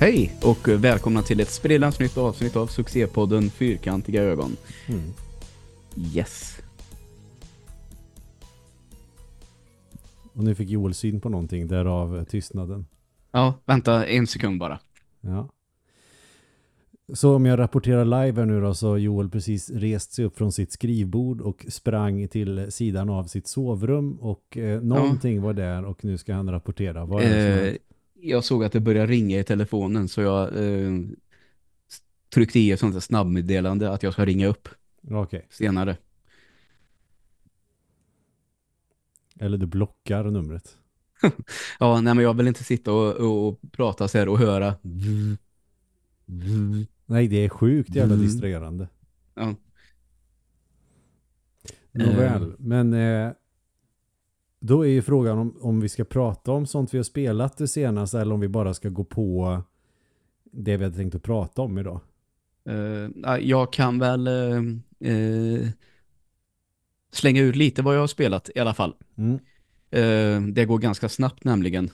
Hej och välkomna till ett sprillans nytt avsnitt av succépodden Fyrkantiga ögon. Mm. Yes. Och nu fick Joel syn på någonting, därav tystnaden. Ja, vänta en sekund bara. Ja. Så om jag rapporterar live här nu då så har Joel precis rest sig upp från sitt skrivbord och sprang till sidan av sitt sovrum och eh, någonting var där och nu ska han rapportera. Vad är det Eh? Jag såg att det började ringa i telefonen så jag eh, tryckte i ett sånt här snabbmeddelande att jag ska ringa upp Okej, senare. eller du blockar numret. Ja, nej men jag vill inte sitta och, och, och prata så här och höra. Nej, det är sjukt jävla Mm. distraherande. Ja. Nåväl, men eh, då är ju frågan om, om vi ska prata om sånt vi har spelat det senaste eller om vi bara ska gå på det vi hade tänkt att prata om idag. Nej, jag kan väl eh, eh, slänga ut lite vad jag har spelat i alla fall. Mm. Det går ganska snabbt nämligen.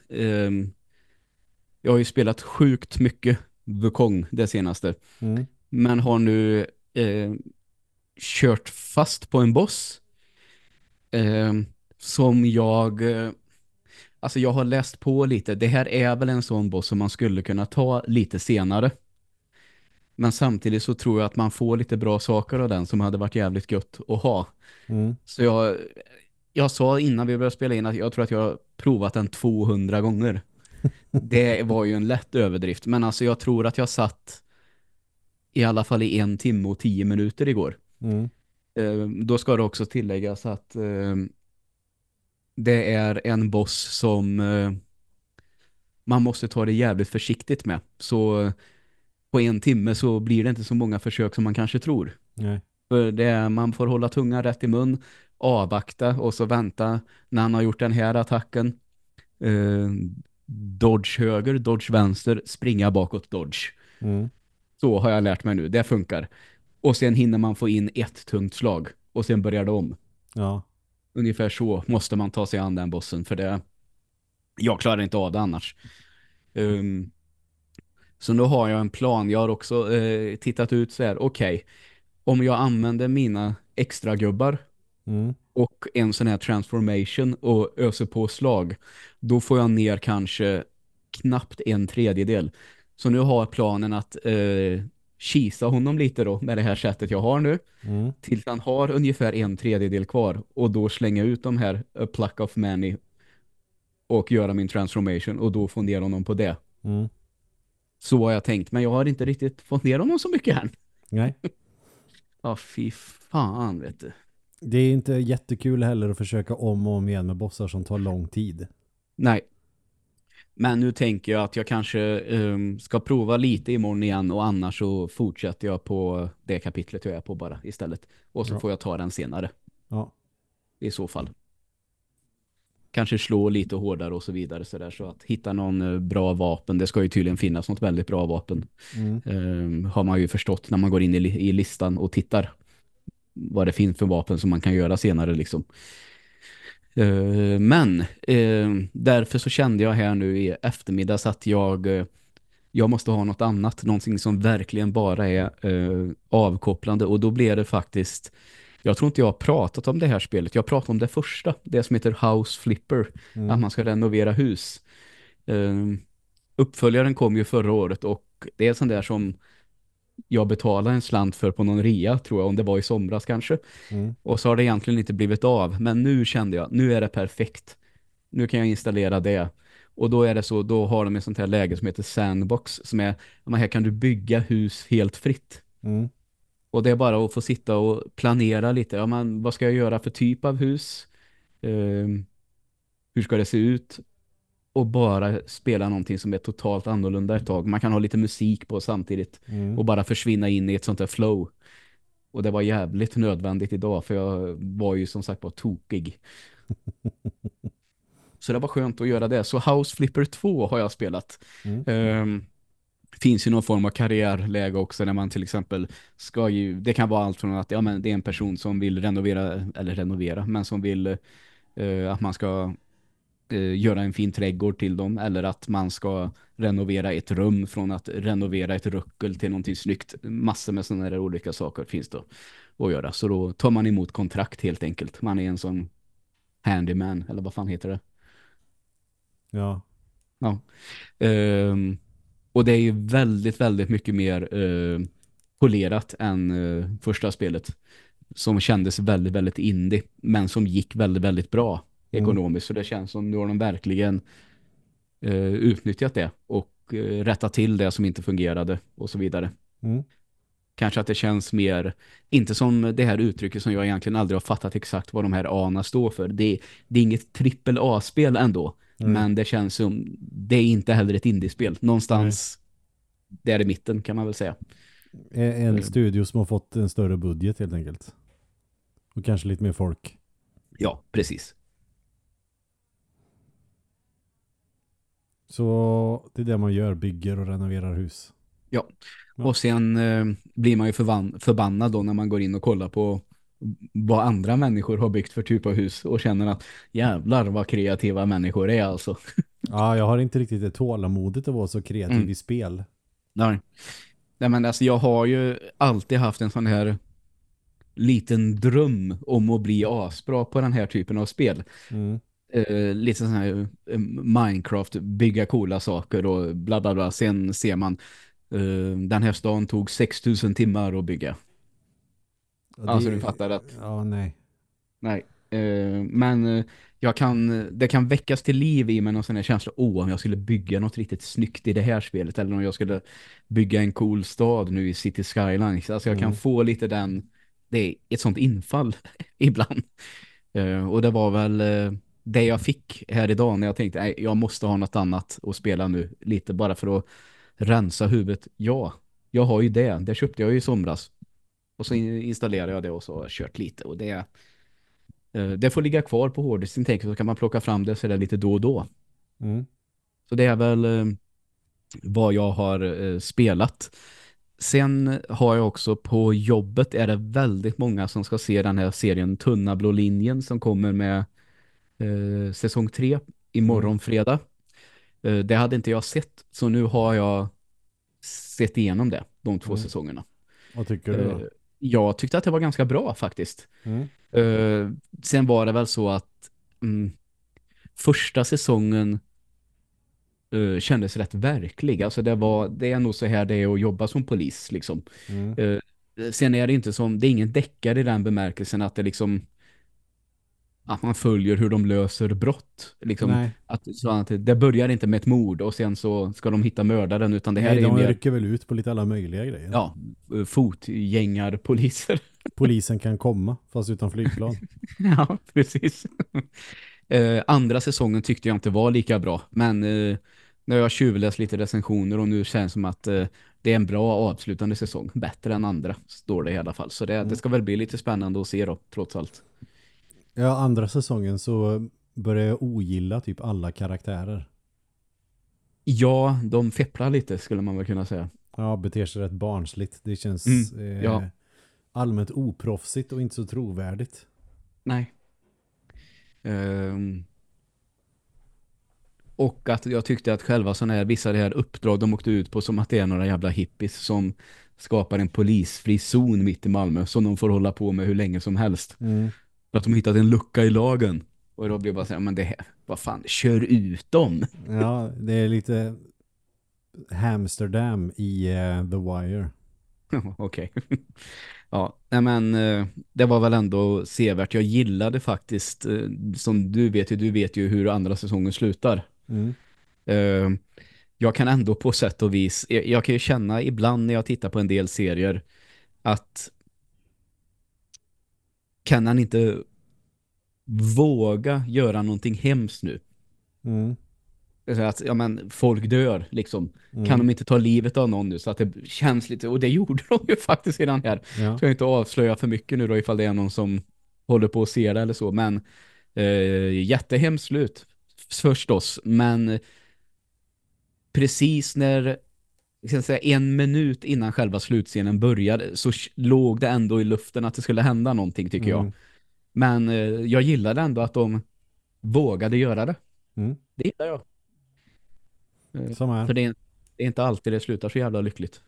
Jag har ju spelat sjukt mycket Wukong det senaste. Mm. Men har nu kört fast på en boss. Som jag... Eh, alltså jag har läst på lite. Det här är väl en sån boss som man skulle kunna ta lite senare. Men samtidigt så tror jag att man får lite bra saker av den som hade varit jävligt gött att ha. Mm. Så jag, jag sa innan vi började spela in att jag tror att jag har provat den 200 gånger. Det var ju en lätt överdrift. Men alltså jag tror att jag satt i alla fall i en timme och tio minuter igår. Mm. Eh, då ska det också tilläggas att eh, det är en boss som eh, man måste ta det jävligt försiktigt med. Så eh, på en timme så blir det inte så många försök som man kanske tror. Nej. För det man får hålla tungan rätt i mun, avvakta och så vänta när han har gjort den här attacken. Eh, dodge höger, dodge vänster, springa bakåt, dodge. Mm. Så har jag lärt mig nu, det funkar. Och sen hinner man få in ett tungt slag och sen börjar det om. Ja. Ungefär så måste man ta sig an den bossen för det jag klarar inte av det annars. Ehm, så nu har jag en plan. Jag har också eh, tittat ut så här, okej. om jag använder mina extra gubbar Mm. och en sån här transformation och öser på slag, då får jag ner kanske knappt en tredjedel. Så nu har jag planen att eh, kisa honom lite då med det här sättet jag har nu Mm. tills han har ungefär en tredjedel kvar och då slänga ut de här A Pluck of Many och göra min transformation och då få ner honom på det. Mm. Så har jag tänkt, men jag har inte riktigt fått ner honom så mycket än. Nej. Ja, fy fan vet du. Det är inte jättekul heller att försöka om och om igen med bossar som tar lång tid. Nej. Men nu tänker jag att jag kanske ehm, ska prova lite imorgon igen och annars så fortsätter jag på det kapitlet jag är på bara istället. Och så Ja. får jag ta den senare Ja. i så fall. Kanske slå lite hårdare och så vidare så där så att hitta någon eh, bra vapen. Det ska ju tydligen finnas något väldigt bra vapen. Mm. Ehm, har man ju förstått när man går in i, i listan och tittar vad det finns för vapen som man kan göra senare liksom. Eh, men eh, därför så kände jag här nu i eftermiddags att jag eh, jag måste ha något annat, någonting som verkligen bara är avkopplande och då blev det faktiskt jag tror inte jag har pratat om det här spelet. Jag pratat om det första, det som heter House Flipper, Mm. att man ska renovera hus. Um, uppföljaren kom ju förra året och det är sånt där som jag betalade en slant för på någon ria, tror jag, om det var i somras kanske. Mm. Och så har det egentligen inte blivit av. Men nu kände jag, nu är det perfekt. Nu kan jag installera det. Och då är det så, då har de ett sånt här läge som heter Sandbox, som är, här kan du bygga hus helt fritt. Mm. Och det är bara att få sitta och planera lite. Ja, men vad ska jag göra för typ av hus? Ehm, hur ska det se ut? Och bara spela någonting som är totalt annorlunda ett tag. Man kan ha lite musik på samtidigt Mm. och bara försvinna in i ett sånt här flow. Och det var jävligt nödvändigt idag för jag var ju som sagt bara tokig. Så det var skönt att göra det. Så House Flipper 2 har jag spelat. Mm. Ehm, finns ju någon form av karriärläge också när man till exempel ska ju, det kan vara allt från att ja, men det är en person som vill renovera, eller renovera, men som vill eh, att man ska eh, göra en fin trädgård till dem eller att man ska renovera ett rum från att renovera ett ruckel till någonting snyggt. Massor med sådana där olika saker finns det att göra. Så då tar man emot kontrakt helt enkelt. Man är en sån handyman eller vad fan heter det? Ja. Ja. Ehm, och det är ju väldigt, väldigt mycket mer eh, polerat än eh, första spelet. Som kändes väldigt, väldigt indie. Men som gick väldigt, väldigt bra Mm. ekonomiskt. Så det känns som nu har de verkligen eh, utnyttjat det. Och eh, rättat till det som inte fungerade och så vidare. Mm. Kanske att det känns mer, inte som det här uttrycket som jag egentligen aldrig har fattat exakt vad de här A-na står för. Det, det är inget trippel A-spel ändå. Mm. Men det känns som, det är inte heller ett indiespel. Någonstans där i mitten kan man väl säga. En Mm. studio som har fått en större budget helt enkelt. Och kanske lite mer folk. Ja, precis. Så det är det man gör, bygger och renoverar hus. Ja. Ja. Och sen eh, blir man ju förbannad då när man går in och kollar på vad andra människor har byggt för typ av hus och känner att jävlar vad kreativa människor är alltså. Ja, jag har inte riktigt det tålamodet att vara så kreativ Mm. i spel. Nej. Nej men alltså jag har ju alltid haft en sån här liten dröm om att bli asbra på den här typen av spel. Mm. Eh, lite sån här eh, Minecraft, bygga coola saker och bla bla bla. Sen ser man eh, den här stan tog 6000 timmar att bygga. Och Alltså det- du fattar att Ja, nej. Nej, eh, men eh, jag kan, det kan väckas till liv i mig någon sån här känsla. Åh, om jag skulle bygga något riktigt snyggt i det här spelet. Eller om jag skulle bygga en cool stad nu i City Skylines. Alltså jag kan Mm. få lite den, det är ett sånt infall ibland. Eh, och det var väl det jag fick här idag när jag tänkte, nej, jag måste ha något annat att spela nu. Lite bara för att rensa huvudet. Ja, jag har ju det. Det köpte jag ju i somras. Och så in- installerade jag det och så har jag kört lite. Och det Eh, Det får ligga kvar på hårddisken tänker så kan man plocka fram det så där lite då och då. Mm. Så det är väl eh, vad jag har eh, spelat. Sen har jag också på jobbet är det väldigt många som ska se den här serien Tunna blå linjen som kommer med eh, säsong 3 imorgon Mm. fredag. Eh, det hade inte jag sett så nu har jag sett igenom det, de två Mm. säsongerna. Vad tycker du Eh, då? jag tyckte att det var ganska bra faktiskt. Mm. Eh, sen var det väl så att mm, första säsongen eh, kändes rätt verklig. Alltså det var det är nog så här det är att jobba som polis liksom. Mm. Eh, sen är det inte som det är ingen deckare i den bemärkelsen att det liksom att man följer hur de löser brott. Liksom, Nej, att, så att det börjar inte med ett mord och sen så ska de hitta mördaren utan det här Nej är de mer rycker väl ut på lite alla möjliga grejer. ja, eh, fotgängarpoliser. Polisen kan komma, fast utan flygplan. Ja, precis. eh, andra säsongen tyckte jag inte var lika bra. Men eh, när jag tjuvläst lite recensioner och nu känns det som att eh, det är en bra avslutande säsong. Bättre än andra, står det i alla fall. Så det, det ska väl bli lite spännande att se då, trots allt. Ja, andra säsongen så börjar jag ogilla typ alla karaktärer. Ja, de fepplar lite skulle man väl kunna säga. Ja, beter sig rätt barnsligt. Det känns Mm, eh, ja. allmänt oproffsigt och inte så trovärdigt. Nej. Ehm. och att jag tyckte att själva sådana här, vissa det här uppdrag de åkte ut på som att det är några jävla hippies som skapar en polisfri zon mitt i Malmö som de får hålla på med hur länge som helst. Mm. För att de hittat en lucka i lagen. Och då blir jag bara så här, men det här, vad fan, kör ut dem. Ja, det är lite Amsterdam i eh, The Wire. Okej. ja, nej men eh, det var väl ändå sevärt. Jag gillade faktiskt, eh, som du vet ju, du vet ju hur andra säsongen slutar. Mm. Jag kan ändå på sätt och vis, jag, jag kan ju känna ibland när jag tittar på en del serier att kan han inte våga göra någonting hemskt nu? Mm. Att, ja, men folk dör liksom. Mm. Kan de inte ta livet av någon nu så att det känns lite, och det gjorde de ju faktiskt i den här. Ja. Ska jag inte avslöja för mycket nu då ifall det är någon som håller på att se det eller så. Men eh, jättehemskt slut förstås. Men precis när ska säga, en minut innan själva slutscenen började så låg det ändå i luften att det skulle hända någonting tycker jag. Mm. Men eh, jag gillade ändå att de vågade göra det. Mm. Det gillar jag. Eh. För det är, det är inte alltid det slutar så jävla lyckligt.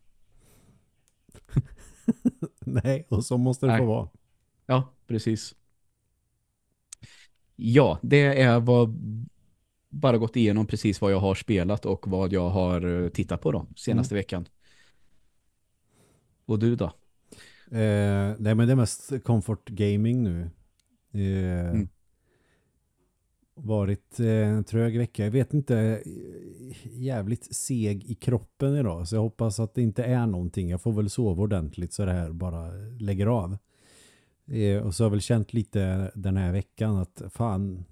Nej, och så måste det Nej. få vara. Ja, precis. Ja, det är vad bara gått igenom precis vad jag har spelat och vad jag har eh, tittat på då senaste veckan. Och du då? Eh, nej, men det är mest comfort gaming nu. Eh, Mm. Varit eh, en trög vecka. Jag vet inte, eh, jävligt seg i kroppen idag. Så jag hoppas att det inte är någonting. Jag får väl sova ordentligt så det här bara lägger av. Eh, och så har jag väl känt lite den här veckan att fan...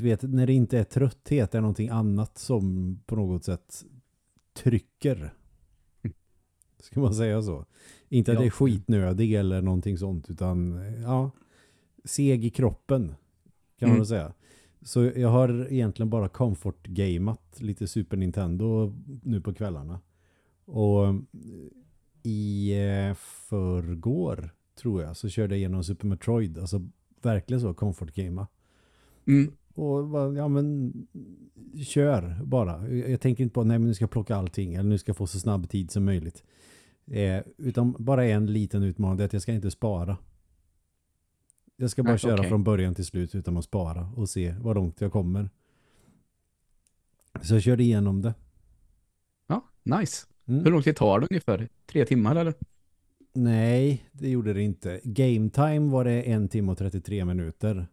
Du vet, när det inte är trötthet är någonting annat som på något sätt trycker. Ska man säga så? Inte att Ja. det är skitnödig eller någonting sånt utan ja, seg i kroppen kan man Mm. väl säga. Så jag har egentligen bara comfort-gamat lite Super Nintendo nu på kvällarna. Och i eh, förrgår tror jag så körde jag igenom Super Metroid. Alltså verkligen så comfort-gama. Mm. Och bara, ja men kör bara. Jag tänker inte på nej men nu ska jag plocka allting eller nu ska jag få så snabb tid som möjligt. Eh, utan bara en liten utmaning det är att jag ska inte spara. Jag ska bara Nej, köra okej. från början till slut utan att spara och se vad långt jag kommer. Så jag körde igenom det. Ja, nice. Mm. Hur lång tid tar det ungefär? Tre timmar eller? Nej, det gjorde det inte. Game time var det en timme och 33 minuter.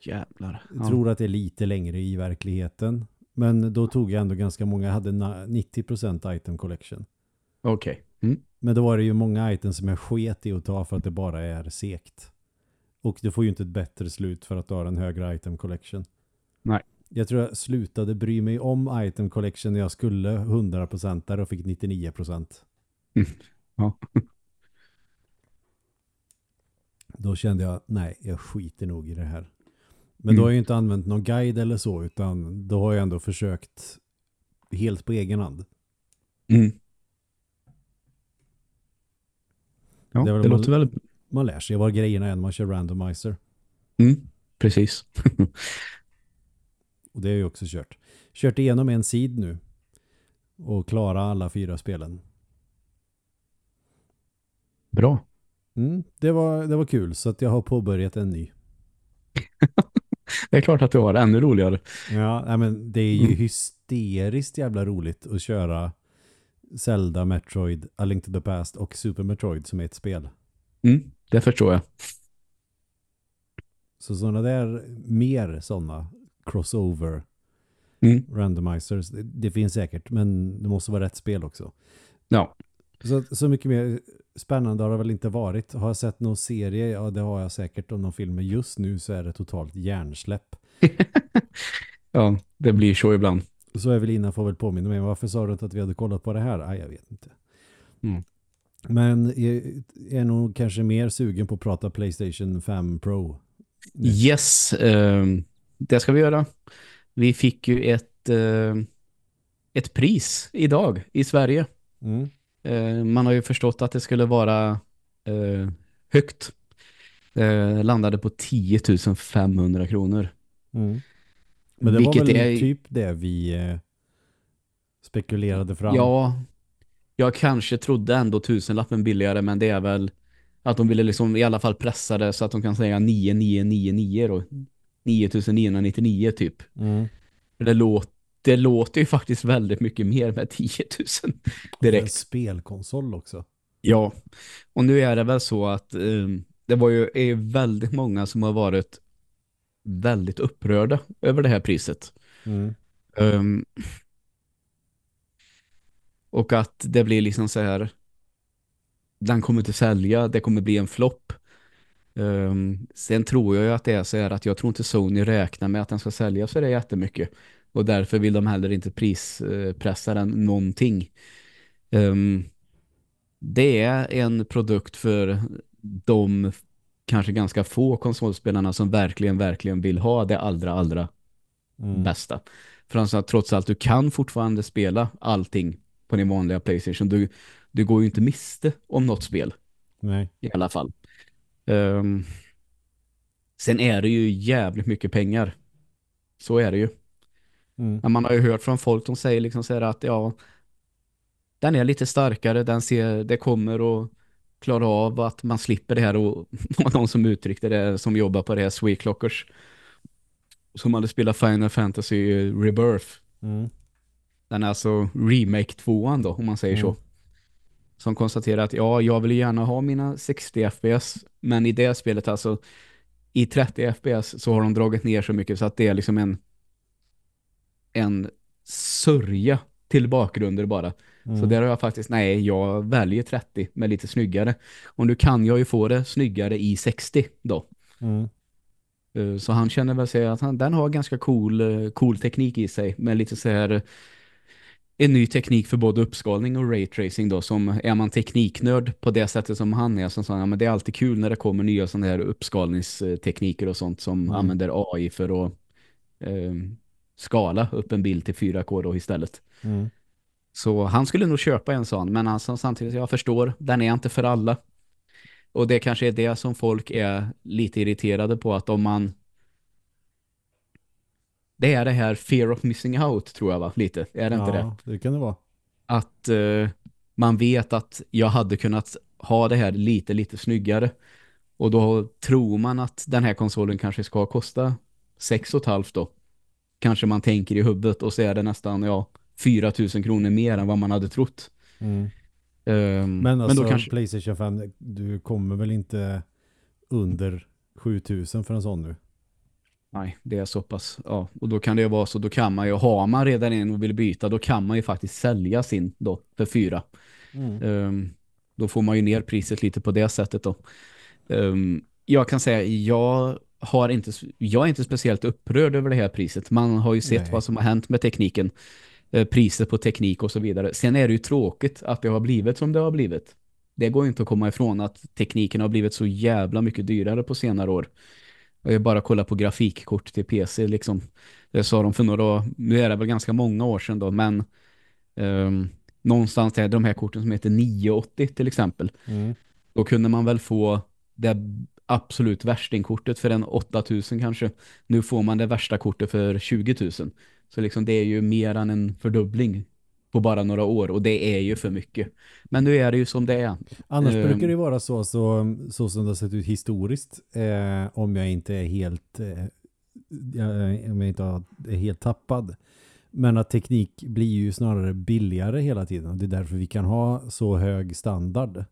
Jävlar. Ja. tror att det är lite längre i verkligheten. Men då tog jag ändå ganska många. Jag hade na- 90% item collection. Okej. Mm. Men då var det ju många items som jag sket i att ta för att det bara är sekt. Och du får ju inte ett bättre slut för att du har en högre item collection. Nej. Jag tror jag slutade bry mig om item collection när jag skulle 100% där och fick 99%. Mm. Ja. Då kände jag, nej, jag skiter nog i det här. Men Mm. då har ju inte använt någon guide eller så, utan då har jag ändå försökt helt på egen hand. Mm. Ja, Det är det, man- låter väl... Man lär sig var grejerna är när man kör randomizer. Mm. Precis. Och det har jag också kört. Kört igenom en sid nu. Och klara alla fyra spelen. Bra. Mm, det, var, det var kul så att jag har påbörjat en ny. Det är klart att du har ännu roligare. Ja, men det är ju Mm. hysteriskt jävla roligt att köra Zelda, Metroid, A Link to the Past och Super Metroid som är ett spel. Mm. Det förstår jag. Så sådana där, mer sådana crossover Mm. randomizers, det, det finns säkert, men det måste vara rätt spel också. Ja. Så, så mycket mer spännande har det väl inte varit. Har jag sett någon serie? Ja, det har jag säkert. Om någon film. Just nu så är det totalt hjärnsläpp. Ja, det blir så ibland. Så Evelina får väl påminna mig. Varför sa du inte att vi hade kollat på det här? Nej, jag vet inte. Mm. Men jag är nog kanske mer sugen på att prata Playstation 5 Pro. Nu. Yes, ehm, det ska vi göra. Vi fick ju ett, eh, ett pris idag i Sverige. Mm. Eh, man har ju förstått att det skulle vara eh, högt. Eh, landade på 10 500 kronor. Mm. Men det Vilket var väl är- typ det vi eh, spekulerade fram. Ja, jag kanske trodde ändå tusenlappen billigare men det är väl att de ville liksom i alla fall pressa det så att de kan säga 9999 då. 9999 typ. Mm. Det, låt, det låter ju faktiskt väldigt mycket mer med 10 000 En direkt. spelkonsol också. Ja, och nu är det väl så att um, det var ju är ju väldigt många som har varit väldigt upprörda över det här priset. Mm. Ehm, och att det blir liksom så här den kommer inte sälja, det kommer bli en flopp. Ehm, sen tror jag ju att det är så här att jag tror inte Sony räknar med att den ska sälja så det är jättemycket. Och därför vill de heller inte prispressa den någonting. Ehm, det är en produkt för de kanske ganska få konsolspelarna som verkligen, verkligen vill ha det allra, allra Mm. bästa. För alltså, trots allt, du kan fortfarande spela allting på din vanliga Playstation. Du, du går ju inte miste om något spel Nej. i alla fall. Ehm, sen är det ju jävligt mycket pengar. Så är det ju. Mm. Men man har ju hört från folk som säger liksom så här att ja, den är lite starkare, den ser, det kommer att klara av att man slipper det här och, och de som uttryckte det som jobbar på det här Sweet Clockers som hade spelat Final Fantasy Rebirth. Mm. Den är alltså remake tvåan då, om man säger Mm. så. Som konstaterar att ja, jag vill gärna ha mina 60 FPS, men i det spelet alltså i 30 FPS så har de dragit ner så mycket så att det är liksom en en sörja till bakgrunder bara. Mm. Så där har jag faktiskt, nej, jag väljer 30 med lite snyggare. Och nu kan jag ju få det snyggare i 60 då. Mm. Eh, Så han känner väl sig att han, den har ganska cool, eh, cool teknik i sig. Med lite så här en ny teknik för både uppskalning och raytracing då. Som är man tekniknörd på det sättet som han är. Så sa ja, men det är alltid kul när det kommer nya sådana här uppskalningstekniker och sånt som Mm. använder AI för att eh, skala upp en bild till 4K då istället. Mm. Så han skulle nog köpa en sån, men alltså, samtidigt jag förstår, den är inte för alla. Och det kanske är det som folk är lite irriterade på, att om man det är det här fear of missing out tror jag va, lite, är det inte det? Ja, det kan det vara. Att eh, man vet att jag hade kunnat ha det här lite, lite snyggare. Och då tror man att den här konsolen kanske ska kosta 6,5 då. Kanske man tänker i huvudet och så är det nästan, ja, 4 000 kronor mer än vad man hade trott. Mm. Ehm, Men alltså då kanske, Playstation 5, du kommer väl inte under 7000 för en sån nu? nej, det är så pass, ja. Och då kan det ju vara så, då kan man ju, har man redan en och vill byta, då kan man ju faktiskt sälja sin då för fyra. Mm. Ehm, då får man ju ner priset lite på det sättet då. Ehm, jag kan säga, jag har inte, jag är inte speciellt upprörd över det här priset. Man har ju sett Nej. vad som har hänt med tekniken. Eh, priset på teknik och så vidare. Sen är det ju tråkigt att det har blivit som det har blivit. Det går inte att komma ifrån att tekniken har blivit så jävla mycket dyrare på senare år. Jag bara kolla på grafikkort till PC liksom. Det sa de för några, nu är det väl ganska många år sedan då, men ehm, någonstans är de här korten som heter 980 till exempel. Mm. Då kunde man väl få det absolut värstingkortet för en 8000 kanske. Nu får man det värsta kortet för 20 000. Så liksom det är ju mer än en fördubbling på bara några år och det är ju för mycket. Men nu är det ju som det är. Annars Ehm. brukar det vara så, så, så som det har sett ut historiskt, eh, om jag inte är helt eh, jag, om jag inte är helt tappad. Men att teknik blir ju snarare billigare hela tiden. Det är därför vi kan ha så hög standard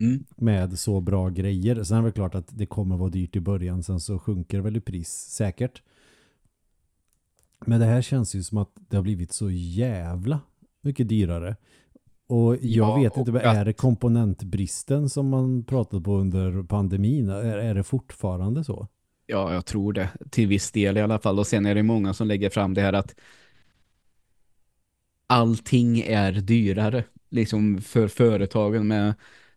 Mm. med så bra grejer. Sen är det väl klart att det kommer vara dyrt i början, sen så sjunker väl i pris säkert. Men det här känns ju som att det har blivit så jävla mycket dyrare. Och jag Ja, vet inte, vad är det komponentbristen som man pratade på under pandemin? Är, är det fortfarande så? Ja, jag tror det. Till viss del i alla fall. Och sen är det många som lägger fram det här att allting är dyrare. Liksom för företagen med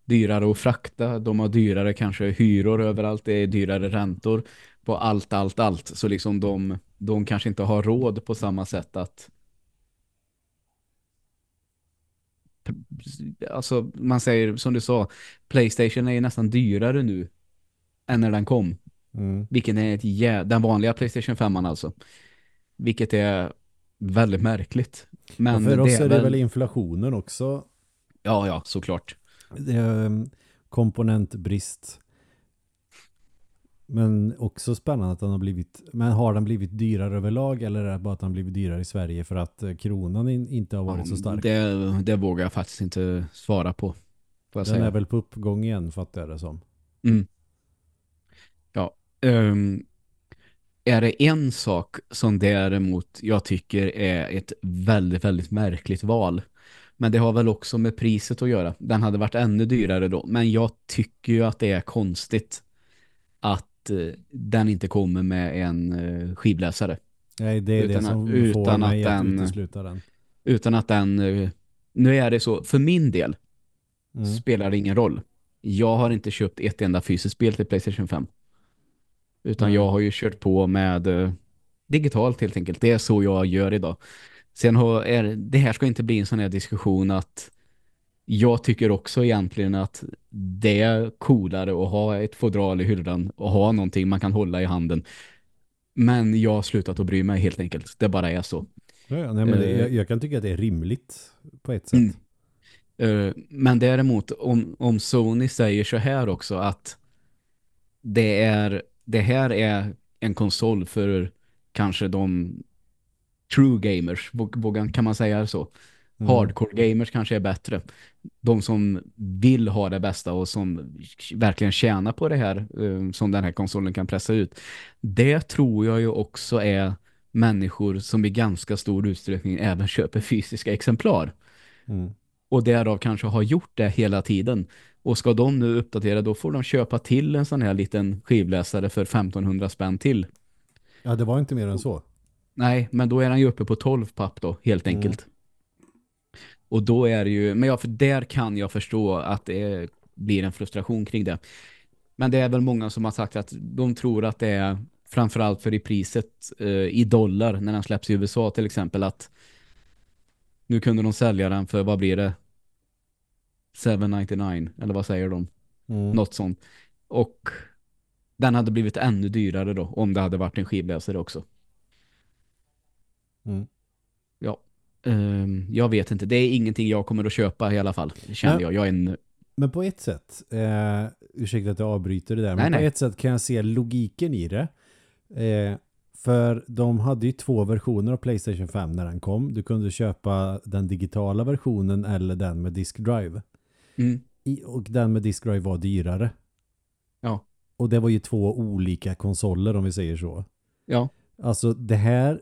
dyrare att frakta. De har dyrare kanske hyror överallt. Det är dyrare räntor på allt, allt, allt. Så liksom de, de kanske inte har råd på samma sätt att alltså man säger som du sa Playstation är ju nästan dyrare nu än när den kom. Mm. Vilket är ett jä... den vanliga Playstation 5 alltså. Vilket är väldigt märkligt. Men och för oss är det väl inflationen också. Ja, ja, såklart. Det är um, komponentbrist. Men också spännande att den har blivit, men har den blivit dyrare överlag eller är det bara att den blivit dyrare i Sverige för att eh, kronan in, inte har varit så stark? Det, det vågar jag faktiskt inte svara på. Den säga. är väl på uppgång igen fattar jag det som. Mm. Ja. ehm, är det en sak som däremot jag tycker är ett väldigt, väldigt märkligt val. Men det har väl också med priset att göra. Den hade varit ännu dyrare då. Men jag tycker ju att det är konstigt att eh, den inte kommer med en eh, skivläsare. Nej, det är Utan det att- som utan får mig att att den- utesluta den. Utan att den... eh, Nu är det så, för min del Mm. spelar det ingen roll. Jag har inte köpt ett enda fysiskt spel till Playstation 5. Utan Nej. jag har ju kört på med digitalt helt enkelt. Det är så jag gör idag. Sen har, är, det här ska inte bli en sån här diskussion att jag tycker också egentligen att det är coolare att ha ett fodral i hyllan och ha någonting man kan hålla i handen. Men jag har slutat att bry mig helt enkelt. Det bara är så. Ja, nej, men det, Eh. jag, jag kan tycka att det är rimligt på ett sätt. Mm. Men däremot om, om Sony säger så här också att det, är, det här är en konsol för kanske de true gamers, våg- vågar- kan man säga så? Mm. Hardcore gamers kanske är bättre. De som vill ha det bästa och som verkligen tjänar på det här eh, som den här konsolen kan pressa ut. Det tror jag ju också är människor som i ganska stor utsträckning även köper fysiska exemplar Mm. och därav kanske har gjort det hela tiden. Och ska de nu uppdatera då får de köpa till en sån här liten skivläsare för 1500 spänn till. Ja, det var inte mer än så. Nej, men då är han ju uppe på 12 papp då, helt Mm. enkelt. Och då är det ju, men ja, för där kan jag förstå att det blir en frustration kring det. Men det är väl många som har sagt att de tror att det är framförallt för i priset eh, i dollar när den släpps i USA till exempel att nu kunde de sälja den för, vad blir det? 799 eller vad säger de? Mm. Något sånt. Och den hade blivit ännu dyrare då om det hade varit en skivläsare också. Mm. Ja. Ehm, jag vet inte. Det är ingenting jag kommer att köpa i alla fall. Känner Nej. jag. Jag är en... Men på ett sätt, eh, ursäkta att jag avbryter det där, men Nej, på nej. ett sätt kan jag se logiken i det. Eh, för de hade ju två versioner av Playstation 5 när den kom. Du kunde köpa den digitala versionen eller den med disk drive. Mm. I, och den med disk drive var dyrare. Ja. Och det var ju två olika konsoler om vi säger så. Ja. Alltså det här,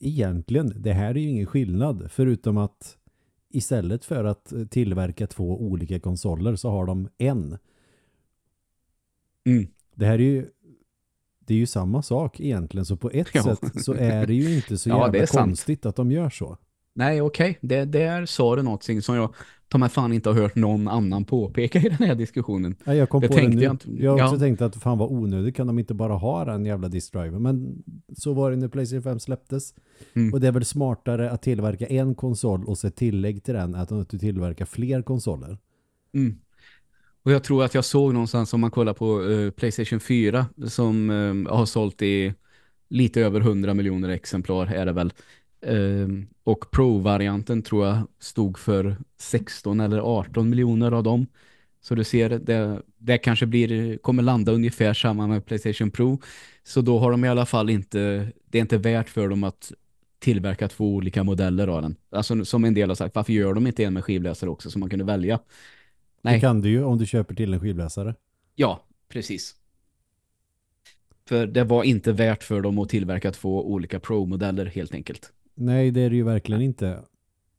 egentligen, det här är ju ingen skillnad. Förutom att istället för att tillverka två olika konsoler så har de en. Mm. Det här är ju det är ju samma sak egentligen. Så på ett Ja. sätt så är det ju inte så jävla sant. konstigt att de gör så. Nej, okej. Det, där sa du någonting som jag ta mig fan inte har hört någon annan påpeka i den här diskussionen. Ja, jag kom Det på tänkte jag inte. Jag har också Ja. tänkt att fan vad onödigt kan de inte bara ha den jävla disk driven. Men så var det när Playstation 5 släpptes. Mm. Och det är väl smartare att tillverka en konsol och se tillägg till den än att du tillverkar fler konsoler. Mm. Och jag tror att jag såg någonstans om man kollar på eh, Playstation 4 som eh, har sålt i lite över 100 miljoner exemplar är det väl. Eh, och Pro-varianten tror jag stod för 16 eller 18 miljoner av dem. Så du ser, det, det kanske blir, kommer landa ungefär samma med Playstation Pro. Så då har de i alla fall inte, det är inte värt för dem att tillverka två olika modeller av den. Alltså som en del har sagt, varför gör de inte en med skivläsare också som man kunde välja? Det Nej. kan du ju om du köper till en skivläsare. Ja, precis. För det var inte värt för dem att tillverka två olika Pro-modeller helt enkelt. Nej, det är det ju verkligen inte.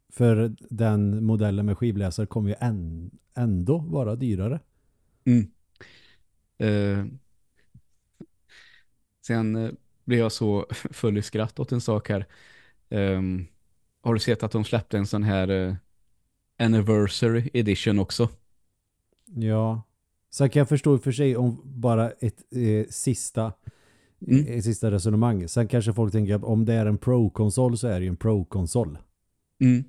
För den modellen med skivläsare kommer ju än, ändå vara dyrare. Mm. Eh, sen eh, blev jag så full i skratt åt en sak här. Ehm, har du sett att de släppte en sån här eh, Anniversary Edition också? Ja. Sen kan jag förstå för sig om bara ett eh, sista Mm. ett sista resonemang. Sen kanske folk tänker att om det är en Pro-konsol så är det ju en Pro-konsol. Mm,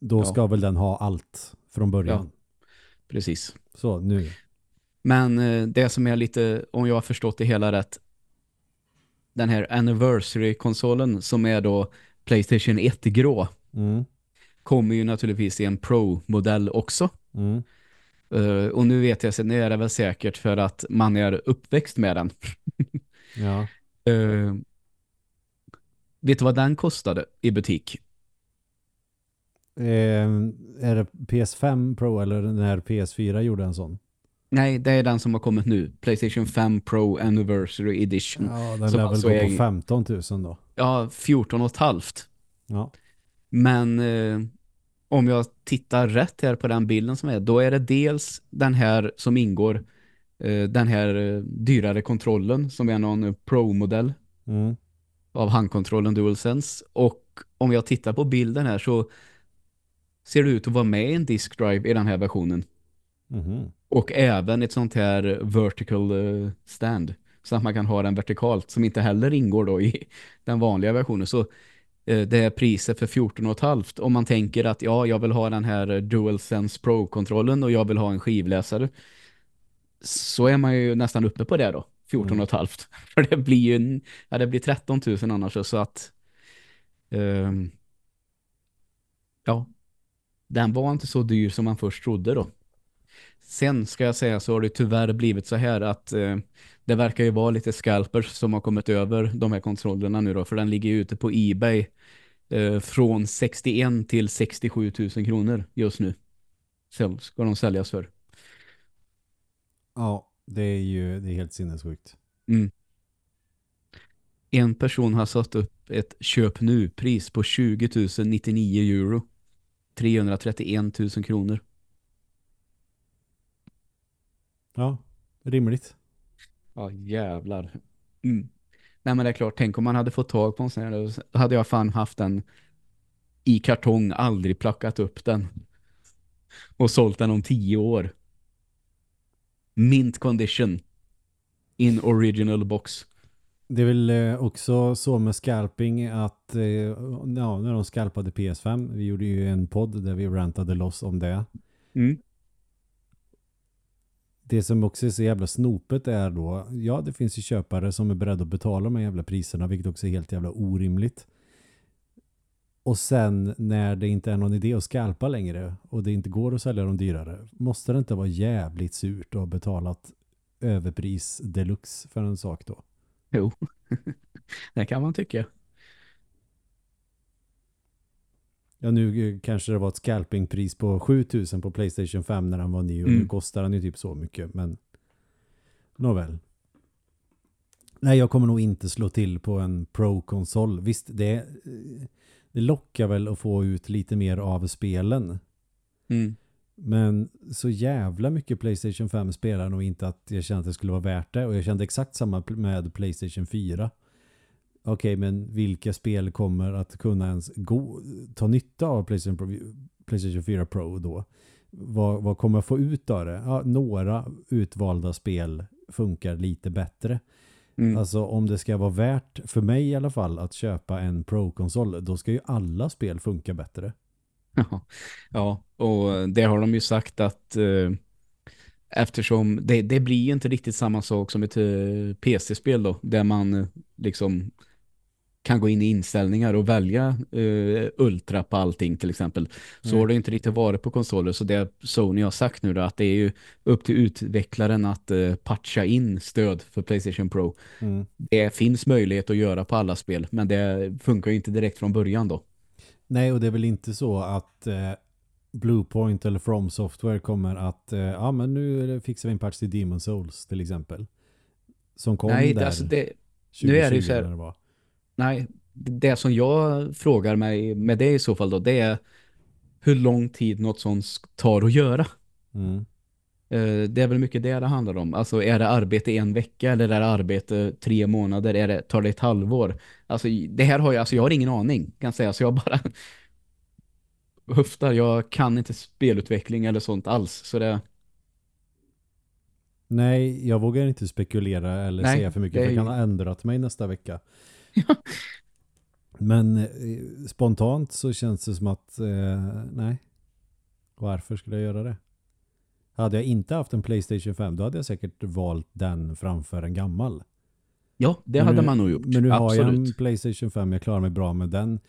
Då Ja. ska väl den ha allt från början. precis. Så, nu. Men eh, det som är lite, om jag har förstått det hela rätt, den här Anniversary-konsolen som är då Playstation 1 grå Mm. kommer ju naturligtvis i en Pro-modell också. Mm. Eh, och nu vet jag, så nu är det väl säkert för att man är uppväxt med den. Ja. Eh, vet du vad den kostade i butik? Eh, är det PS5 Pro eller när PS4 gjorde en sån? Nej, det är den som har kommit nu. Playstation 5 Pro Anniversary Edition. Ja, den Som lär väl gå är- på 15 000 då. Ja, 14 och ett halvt. Ja. Men eh, om jag tittar rätt här på den bilden som är, då är det dels den här som ingår, eh, den här eh, dyrare kontrollen som är någon Pro-modell Mm. av handkontrollen DualSense. Och om jag tittar på bilden här så ser det ut att vara med en disk drive i den här versionen. Mhm. Och även ett sånt här vertical eh, stand. Så att man kan ha den vertikalt som inte heller ingår då i den vanliga versionen. Så eh, det är priset för 14,5. Om man tänker att ja, jag vill ha den här eh, DualSense Pro-kontrollen och jag vill ha en skivläsare. Så är man ju nästan uppe på det då. 14 mm. och ett halvt. För det blir ju ja, det blir 13 000 annars så att um, ja, den var inte så dyr som man först trodde då. Sen ska jag säga så har det tyvärr blivit så här att eh, det verkar ju vara lite scalpers som har kommit över de här kontrollerna nu då. För den ligger ute på Ebay eh, från 61 till 67 000 kronor just nu. Så ska de säljas för. Ja, det är ju det är helt sinnessjukt. Mm. En person har satt upp ett köp nu-pris på 20 099 euro. 331 000 kronor. Ja, rimligt. Ja, jävlar. Mm. Nej men det är klart, tänk om man hade fått tag på en sån här, då hade jag fan haft den i kartong, aldrig plackat upp den. Och sålt den om tio år. Mint condition. In original box. Det är väl eh, också så med scalping att eh, ja, när de scalpade PS5, vi gjorde ju en podd där vi rantade loss om det. Mm det som också är så jävla snopet är då, ja det finns ju köpare som är beredda att betala de här jävla priserna, vilket också är helt jävla orimligt. Och sen när det inte är någon idé att skalpa längre och det inte går att sälja dem dyrare, måste det inte vara jävligt surt att ha betalat överpris deluxe för en sak då? Jo, det kan man tycka. Ja, nu kanske det var ett scalpingpris på 7000 på Playstation 5 när den var ny och mm. nu kostar den ju typ så mycket, men nåväl. Nej, jag kommer nog inte slå till på en Pro-konsol. Visst, det, det lockar väl att få ut lite mer av spelen. Mm. Men så jävla mycket Playstation 5 spelar nog inte att jag kände att det skulle vara värt det. Och jag kände exakt samma med Playstation 4 okej, okay, men vilka spel kommer att kunna ens gå, ta nytta av PlayStation, Pro, PlayStation 4 Pro då? Vad, vad kommer att få ut av det? Ja, några utvalda spel funkar lite bättre. Mm. Alltså om det ska vara värt, för mig i alla fall, att köpa en Pro-konsol, då ska ju alla spel funka bättre. Ja, och det har de ju sagt att eh, eftersom det, det blir ju inte riktigt samma sak som ett eh, PC-spel då, där man eh, liksom kan gå in i inställningar och välja uh, Ultra på allting till exempel. Så mm. har det inte riktigt varit på konsoler. Så det Sony har sagt nu då, att det är ju upp till utvecklaren att uh, patcha in stöd för Playstation Pro. Mm. Det finns möjlighet att göra på alla spel, men det funkar ju inte direkt från början då. Nej, och det är väl inte så att uh, Bluepoint eller From Software kommer att ja, men nu fixar vi en patch till Demon Souls till exempel. Som kom Nej, där alltså det, 2020 nu är det ju så här, nej, det som jag frågar mig med det i så fall då, det är hur lång tid något sånt tar att göra. Mm. Eh, det är väl mycket det det handlar om. Alltså är det arbete en vecka eller är det arbete tre månader? Är det, tar det ett halvår? Alltså det här har jag, alltså jag har ingen aning kan säga. Så jag bara höftar. Jag kan inte spelutveckling eller sånt alls. Så det... Nej, jag vågar inte spekulera eller Nej, säga för mycket. För jag kan ha ändrat mig nästa vecka. Men eh, spontant så känns det som att eh, nej. Varför skulle jag göra det? Hade jag inte haft en Playstation 5 då hade jag säkert valt den framför en gammal. Ja, det men hade nu, man nog gjort. Men nu Absolut. har jag en Playstation 5, jag klarar mig bra med den.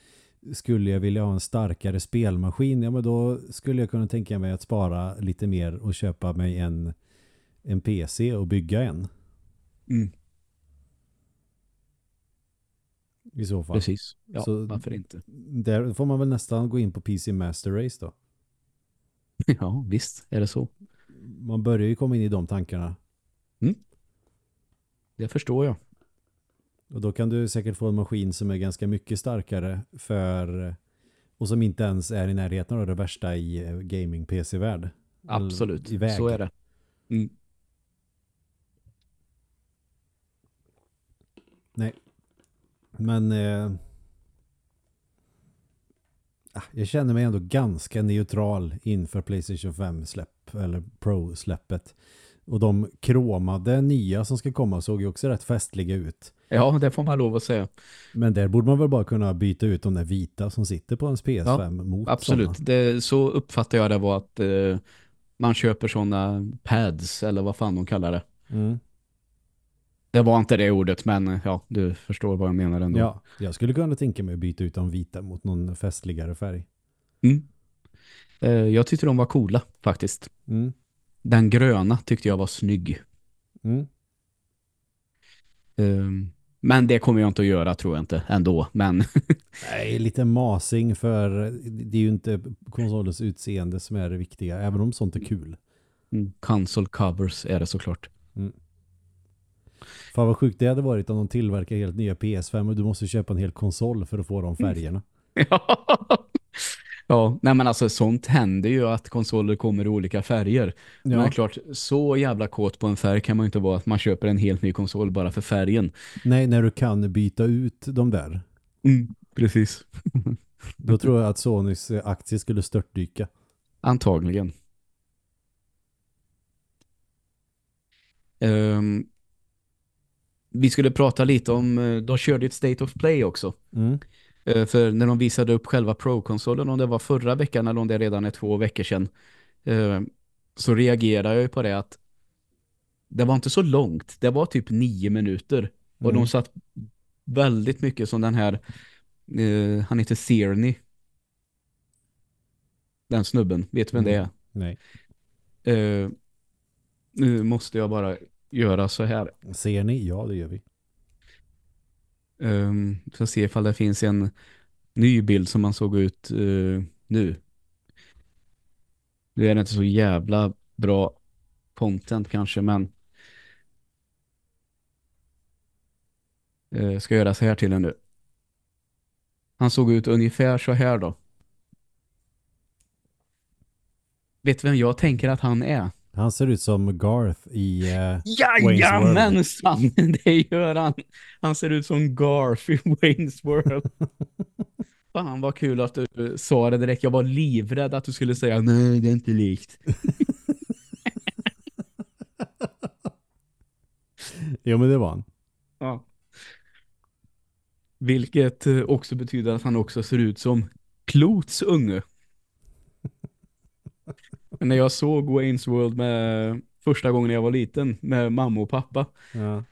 Skulle jag vilja ha en starkare spelmaskin, ja men då skulle jag kunna tänka mig att spara lite mer och köpa mig en, en PC och bygga en. Mm. I så fall. Precis. Ja, så varför inte? Där får man väl nästan gå in på PC Master Race då. Ja, visst är det så. Man börjar ju komma in i de tankarna. Mm. Det förstår jag. Och då kan du säkert få en maskin som är ganska mycket starkare för och som inte ens är i närheten av det värsta i eh, gaming-PC-värld. Absolut, så är det. Mm. Nej, men eh, ah, jag känner mig ändå ganska neutral inför Playstation 5-släpp eller Pro-släppet. Och de kromade nya som ska komma såg ju också rätt festliga ut. Ja, det får man lov att säga. Men där borde man väl bara kunna byta ut de där vita som sitter på en PS5 ja, mot Absolut, det, så uppfattar jag det var att eh, man köper sådana pads eller vad fan de kallar det. Mm Det var inte det ordet, men ja, du förstår vad jag menar ändå. Ja, jag skulle kunna tänka mig att byta ut de vita mot någon festligare färg. Mm. Eh, jag tyckte de var coola, faktiskt. Mm. Den gröna tyckte jag var snygg. Mm. Um, men det kommer jag inte att göra tror jag inte ändå. Men Nej, lite masing för det är ju inte konsolens utseende som är det viktiga, även om sånt är kul. Mm, console covers är det såklart. Fan vad sjukt det hade varit om de tillverkar helt nya PS5 och du måste köpa en hel konsol för att få de färgerna. Ja. ja, nej men alltså sånt händer ju att konsoler kommer i olika färger. Ja. Men klart, så jävla kåt på en färg kan man ju inte vara att man köper en helt ny konsol bara för färgen. Nej, när du kan byta ut de där. Mm, precis. Då tror jag att Sonys eh, aktie skulle störtdyka. Antagligen. Ehm, vi skulle prata lite om, eh, de körde ett State of Play också. Mm. Eh, För när de visade upp själva Pro-konsolen, om det var förra veckan eller om det redan är två veckor sedan, eh, så reagerade jag ju på det att det var inte så långt. Det var typ nio minuter. Och Mm. de satt väldigt mycket som den här, han heter Cerny. Den snubben, vet du vem det är? Nej. Nu måste jag bara göra så här. Ser ni? Ja, det gör vi. Um, för att se ifall det finns en ny bild som man såg ut eh, nu. Nu är det inte så jävla bra content kanske, men uh, ska göra så här till en nu. Han såg ut ungefär så här då. Vet vem jag tänker att han är? Han ser ut som Garth i... Uh, Wayne's World. Jajamensan, det gör han. Han ser ut som Garf i Wayne's World. Fan vad kul att du sa det direkt. Jag var livrädd att du skulle säga nej, det är inte likt. jo, men det var han. Ja. Vilket eh, också betyder att han också ser ut som Klots unge. När jag såg Wayne's World med första gången jag var liten med mamma och pappa Ja,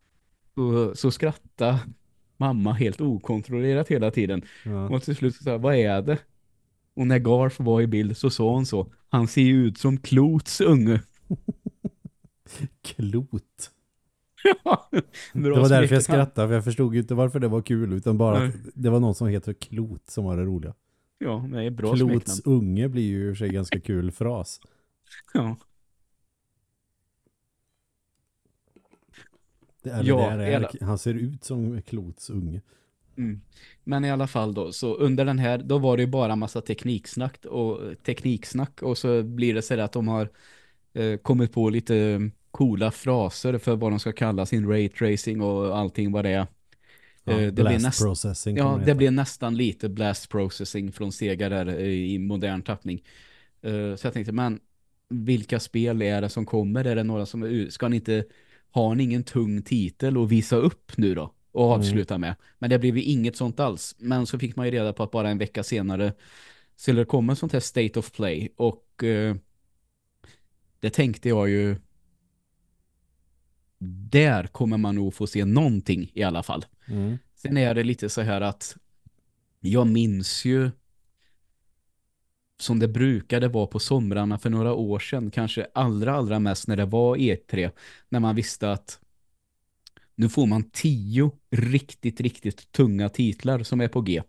så, så skrattade mamma helt okontrollerat hela tiden. ja. Och till slut så sa vad är det? Och när Garf var i bild så sa hon så. Han ser ju ut som Klots unge. Klot. Det var därför jag skrattade, för jag förstod ju inte varför det var kul, utan bara Nej. att det var någon som heter Klot som var det roliga. Ja, det är bra Klots smeknamn. unge blir ju i och för sig ganska kul fras. Ja. Det, eller Ja, det är, han ser ut som Klots unge. Mm. Men i alla fall då, så under den här, då var det ju bara massa tekniksnack och tekniksnack och så blir det så att de har eh, kommit på lite eh, coola fraser för vad de ska kalla sin ray tracing och allting vad det är. Ja, Eh, det blast näst- processing. Ja, det blir nästan lite blast processing från Sega där eh, i modern tappning. Eh, så jag tänkte, men vilka spel är det som kommer? Är det några som är ska ni inte har ni ingen tung titel att visa upp nu då? Och Mm. avsluta med. Men det blev ju inget sånt alls. Men så fick man ju reda på att bara en vecka senare skulle det komma ett sånt här State of Play. Och eh, det tänkte jag ju där kommer man nog få se någonting i alla fall. Mm. Sen är det lite så här att jag minns ju som det brukade vara på somrarna för några år sedan, kanske allra allra mest när det var E3, när man visste att nu får man tio riktigt, riktigt tunga titlar som är på G.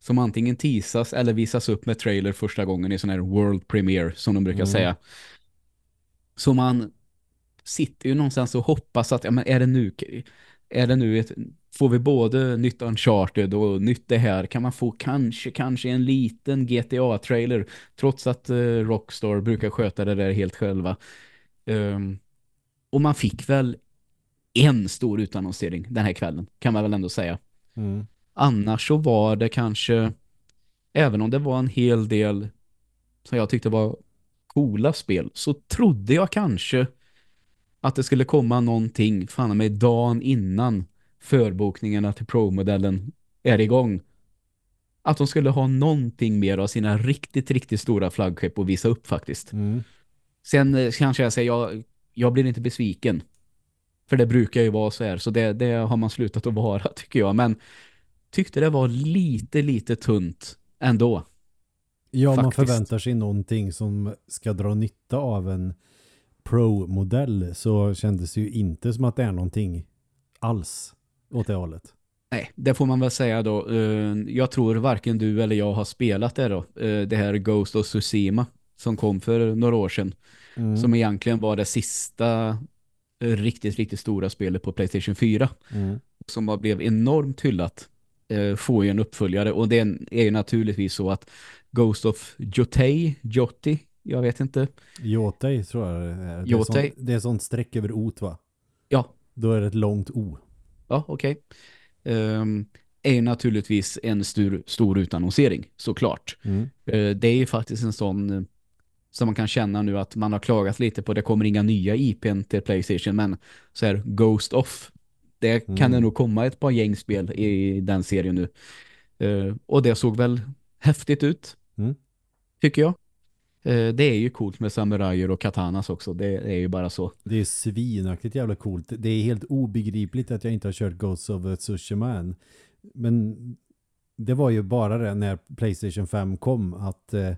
Som antingen teasas eller visas upp med trailer första gången i sån här World Premiere som de brukar Mm. säga. Så man sitter ju någonstans och hoppas att, ja men är det nu, är det nu ett, får vi både nytt Uncharted och nytt det här, kan man få kanske, kanske en liten GTA-trailer, trots att eh, Rockstar brukar sköta det där helt själva. Ehm, och man fick väl en stor utannonsering den här kvällen, kan man väl ändå säga. Mm. Annars så var det kanske, även om det var en hel del som jag tyckte var coola spel, så trodde jag kanske att det skulle komma någonting fan med dagen innan förbokningarna till Pro-modellen är igång. Att de skulle ha någonting mer av sina riktigt, riktigt stora flaggskepp att visa upp faktiskt. Mm. Sen eh, kanske jag säger, jag, jag blir inte besviken. För det brukar ju vara så här. Så det, det har man slutat att vara tycker jag. Men tyckte det var lite, lite tunt ändå. Ja, Faktiskt. man förväntar sig någonting som ska dra nytta av en Pro-modell så kändes det ju inte som att det är någonting alls åt det hållet. Nej, det får man väl säga då. Eh, jag tror varken du eller jag har spelat det då. Eh, det här Ghost of Tsushima som kom för några år sedan. Mm. Som egentligen var det sista riktigt, riktigt stora spelet på Playstation 4. Mm. Som blev enormt hyllat. Eh, får ju en uppföljare. Och det är ju naturligtvis så att Ghost of Jotei, Jotti, jag vet inte. Jotei tror jag det är. Det är, sånt, det är sånt streck över ot va? Ja. Då är det ett långt o. Ja, okej. Okay. Um, ehm, är naturligtvis en stor, stor utannonsering, såklart. Mm. Uh, det är faktiskt en sån som man kan känna nu att man har klagat lite på. Det kommer inga nya IPn till Playstation, men så här Ghost Off. Det kan mm. det nog komma ett par gängspel i den serien nu. Uh, och det såg väl häftigt ut, mm. tycker jag. Uh, det är ju coolt med samurajer och katanas också. Det är ju bara så. Det är svinaktigt jävla coolt. Det är helt obegripligt att jag inte har kört Ghost of Tsushima än. Men det var ju bara det när Playstation 5 kom att uh,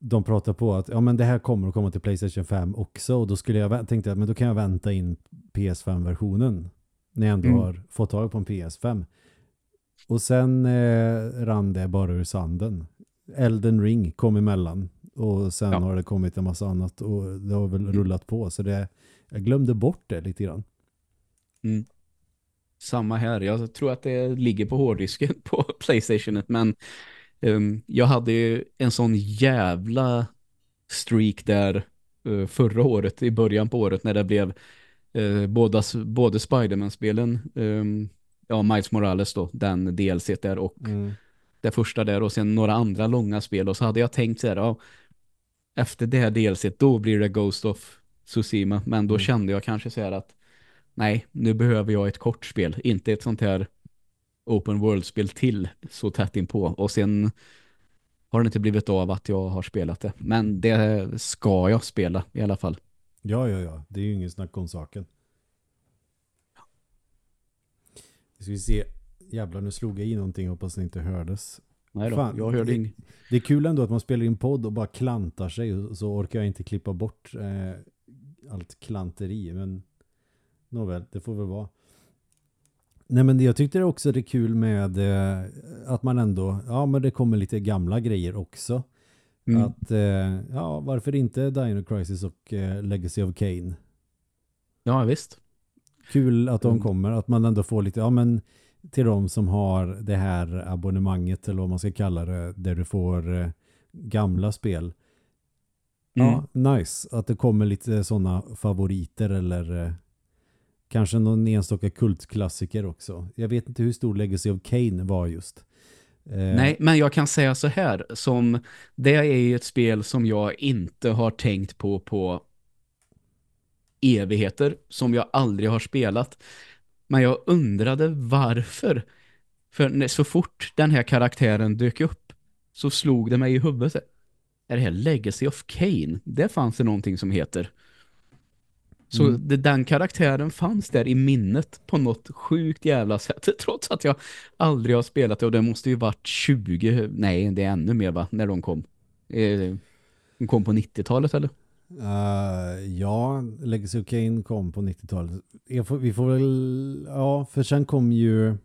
de pratar på att ja men det här kommer att komma till Playstation 5 också och då skulle jag tänkte att men då kan jag vänta in PS5-versionen när jag ändå mm. har fått tag på en PS5. Och sen eh, rann det bara ur sanden. Elden Ring kom emellan och sen ja. har det kommit en massa annat och det har väl mm. rullat på så det jag glömde bort det lite grann. Mm. Samma här. Jag tror att det ligger på hårddisken på Playstation men Um, jag hade ju en sån jävla streak där uh, förra året, i början på året när det blev uh, båda, både Spiderman-spelen, um, ja Miles Morales då, den DLC där och mm. det första där och sen några andra långa spel och så hade jag tänkt så här, ja, efter det här DLC då blir det Ghost of Tsushima, men då mm. kände jag kanske så här att nej, nu behöver jag ett kort spel, inte ett sånt här open world-spel till så tätt in på. Och sen har det inte blivit av att jag har spelat det. Men det ska jag spela i alla fall. Ja, ja, ja. Det är ju ingen snack om saken. Nu ska vi se. Jävlar, nu slog jag i någonting. Hoppas det inte hördes. Nej då, Fan, jag hörde inget. Det är kul ändå att man spelar in podd och bara klantar sig. Så orkar jag inte klippa bort eh, allt klanteri. Men nåväl, det får väl vara. Nej men jag tyckte också det är kul med eh, att man ändå, ja men det kommer lite gamla grejer också. Mm. Att, eh, ja varför inte Dino Crisis och eh, Legacy of Kane? Ja visst. Kul att de mm. kommer, att man ändå får lite, ja men till de som har det här abonnemanget eller vad man ska kalla det, där du får eh, gamla spel. Ja, mm. nice. Att det kommer lite sådana favoriter eller eh, Kanske någon enstaka kultklassiker också. Jag vet inte hur stor Legacy of Kane var just. Eh, Nej, men jag kan säga så här. Som, det är ju ett spel som jag inte har tänkt på på evigheter. Som jag aldrig har spelat. Men jag undrade varför. För så fort den här karaktären dök upp så slog det mig i huvudet. Är det här Legacy of Kane? Det fanns det någonting som heter. Så mm. det, den karaktären fanns där i minnet på något sjukt jävla sätt. Trots att jag aldrig har spelat det. Och det måste ju varit 20, nej det är ännu mer va, när de kom. Eh, de kom på 90-talet eller? Uh, ja, Legacy of Kane kom på 90-talet. Vi får väl, ja, för sen kom ju,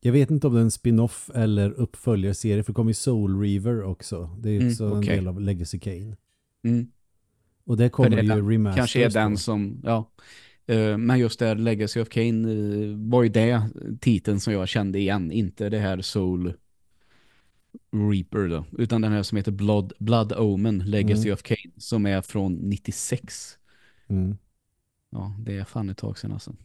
jag vet inte om det är en spin-off eller uppföljarserie, för det kom ju Soul Reaver också. Det är också mm, okay. en del av Legacy Kane. Mm. Och det kommer det ju remaster. Kanske är den som, ja. Uh, men just det Legacy of Kane uh, var ju det titeln som jag kände igen. Inte det här Soul Reaper då. Utan den här som heter Blood, Blood Omen, Legacy mm. of Kane. Som är från 96. Mm. Ja, det är fan ett tag sedan alltså.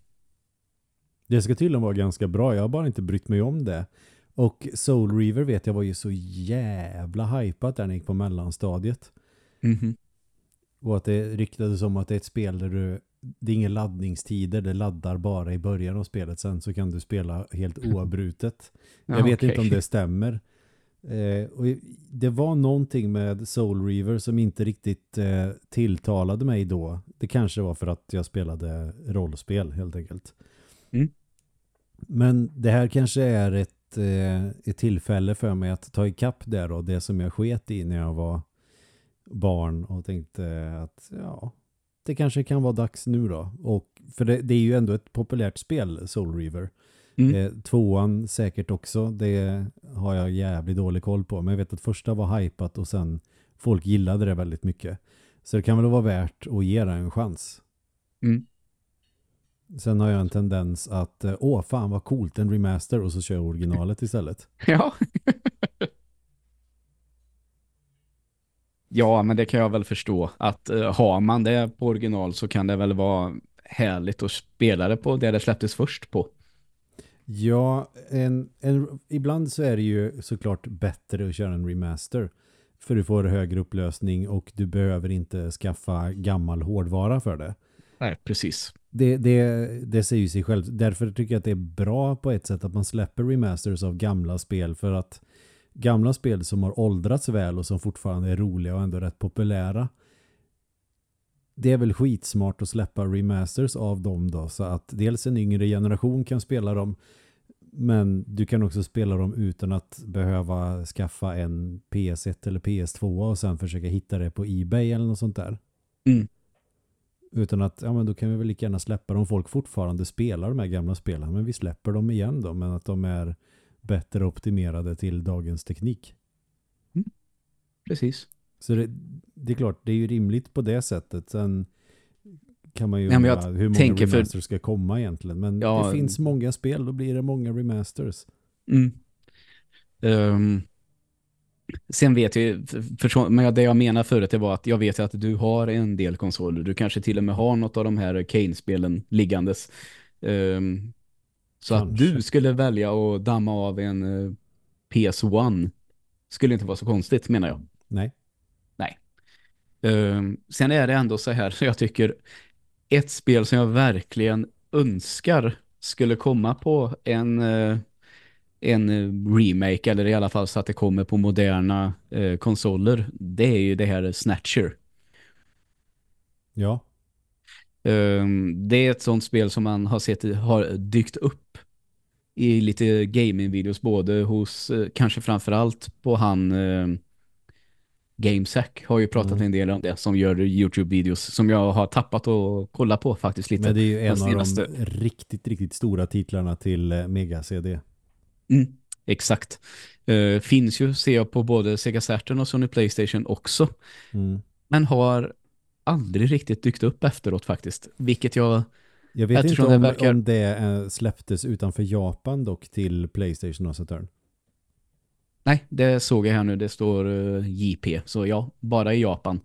Det ska tydligen vara ganska bra. Jag har bara inte brytt mig om det. Och Soul Reaver vet jag var ju så jävla hypat där när jag gick på mellanstadiet. Mm -hmm. Och att det ryktades om att det är ett spel där du det är inga laddningstider, det laddar bara i början av spelet. Sen så kan du spela helt oavbrutet. Jag vet okay. inte om det stämmer. Eh, och det var någonting med Soul Reaver som inte riktigt eh, tilltalade mig då. det kanske var för att jag spelade rollspel helt enkelt. Mm. Men det här kanske är ett, eh, ett tillfälle för mig att ta ikapp där och det som jag sket i när jag var barn och tänkte att ja, det kanske kan vara dags nu då. Och, för det, det är ju ändå ett populärt spel, Soul Reaver. Mm. Eh, tvåan säkert också, det har jag jävligt dålig koll på. Men jag vet att första var hypat och sen folk gillade det väldigt mycket. Så det kan väl vara värt att ge det en chans. Mm. Sen har jag en tendens att, eh, åh fan vad coolt, en remaster och så kör jag originalet istället. Ja. ja, men det kan jag väl förstå. Att uh, har man det på original så kan det väl vara härligt att spela det på det det släpptes först på. Ja, en, en, ibland så är det ju såklart bättre att köra en remaster. För du får högre upplösning och du behöver inte skaffa gammal hårdvara för det. Nej, precis. Det, det, det säger ju sig själv. Därför tycker jag att det är bra på ett sätt att man släpper remasters av gamla spel för att gamla spel som har åldrats väl och som fortfarande är roliga och ändå rätt populära det är väl skitsmart att släppa remasters av dem då så att dels en yngre generation kan spela dem men du kan också spela dem utan att behöva skaffa en PS1 eller PS2 och sen försöka hitta det på Ebay eller något sånt där. Mm. Utan att, ja men då kan vi väl lika gärna släppa dem. Folk fortfarande spelar de här gamla spelen. Men vi släpper dem igen då. Men att de är bättre optimerade till dagens teknik. Mm. Precis. Så det, det, är klart, det är ju rimligt på det sättet. Sen kan man ju ja, undra hur många remasters för... ska komma egentligen. Men ja, det finns många spel, då blir det många remasters. Mm. Um, sen vet jag, för, men det jag menar förut det var att jag vet att du har en del konsoler. Du kanske till och med har något av de här Kane-spelen liggandes. Um, så kanske. att du skulle välja att damma av en eh, PS1 skulle inte vara så konstigt menar jag. Nej. Nej. Um, sen är det ändå så här, så jag tycker ett spel som jag verkligen önskar skulle komma på en, uh, en remake eller i alla fall så att det kommer på moderna uh, konsoler, det är ju det här Snatcher. Ja. Um, det är ett sånt spel som man har sett har dykt upp i lite gaming-videos både hos, kanske framförallt på han GameSack har ju pratat mm. en del om det som gör YouTube-videos som jag har tappat att kolla på faktiskt lite. Men det är ju en av de riktigt, riktigt stora titlarna till eh, Mega-CD. Mm, exakt. Uh, finns ju, ser jag på både Sega Saturn och Sony Playstation också. Mm. Men har aldrig riktigt dykt upp efteråt faktiskt. Vilket jag... Jag vet inte om det, verkar... om det eh, släpptes utanför Japan dock till Playstation och Saturn. Nej, det såg jag här nu. Det står uh, eh, JP. Så ja, bara i Japan.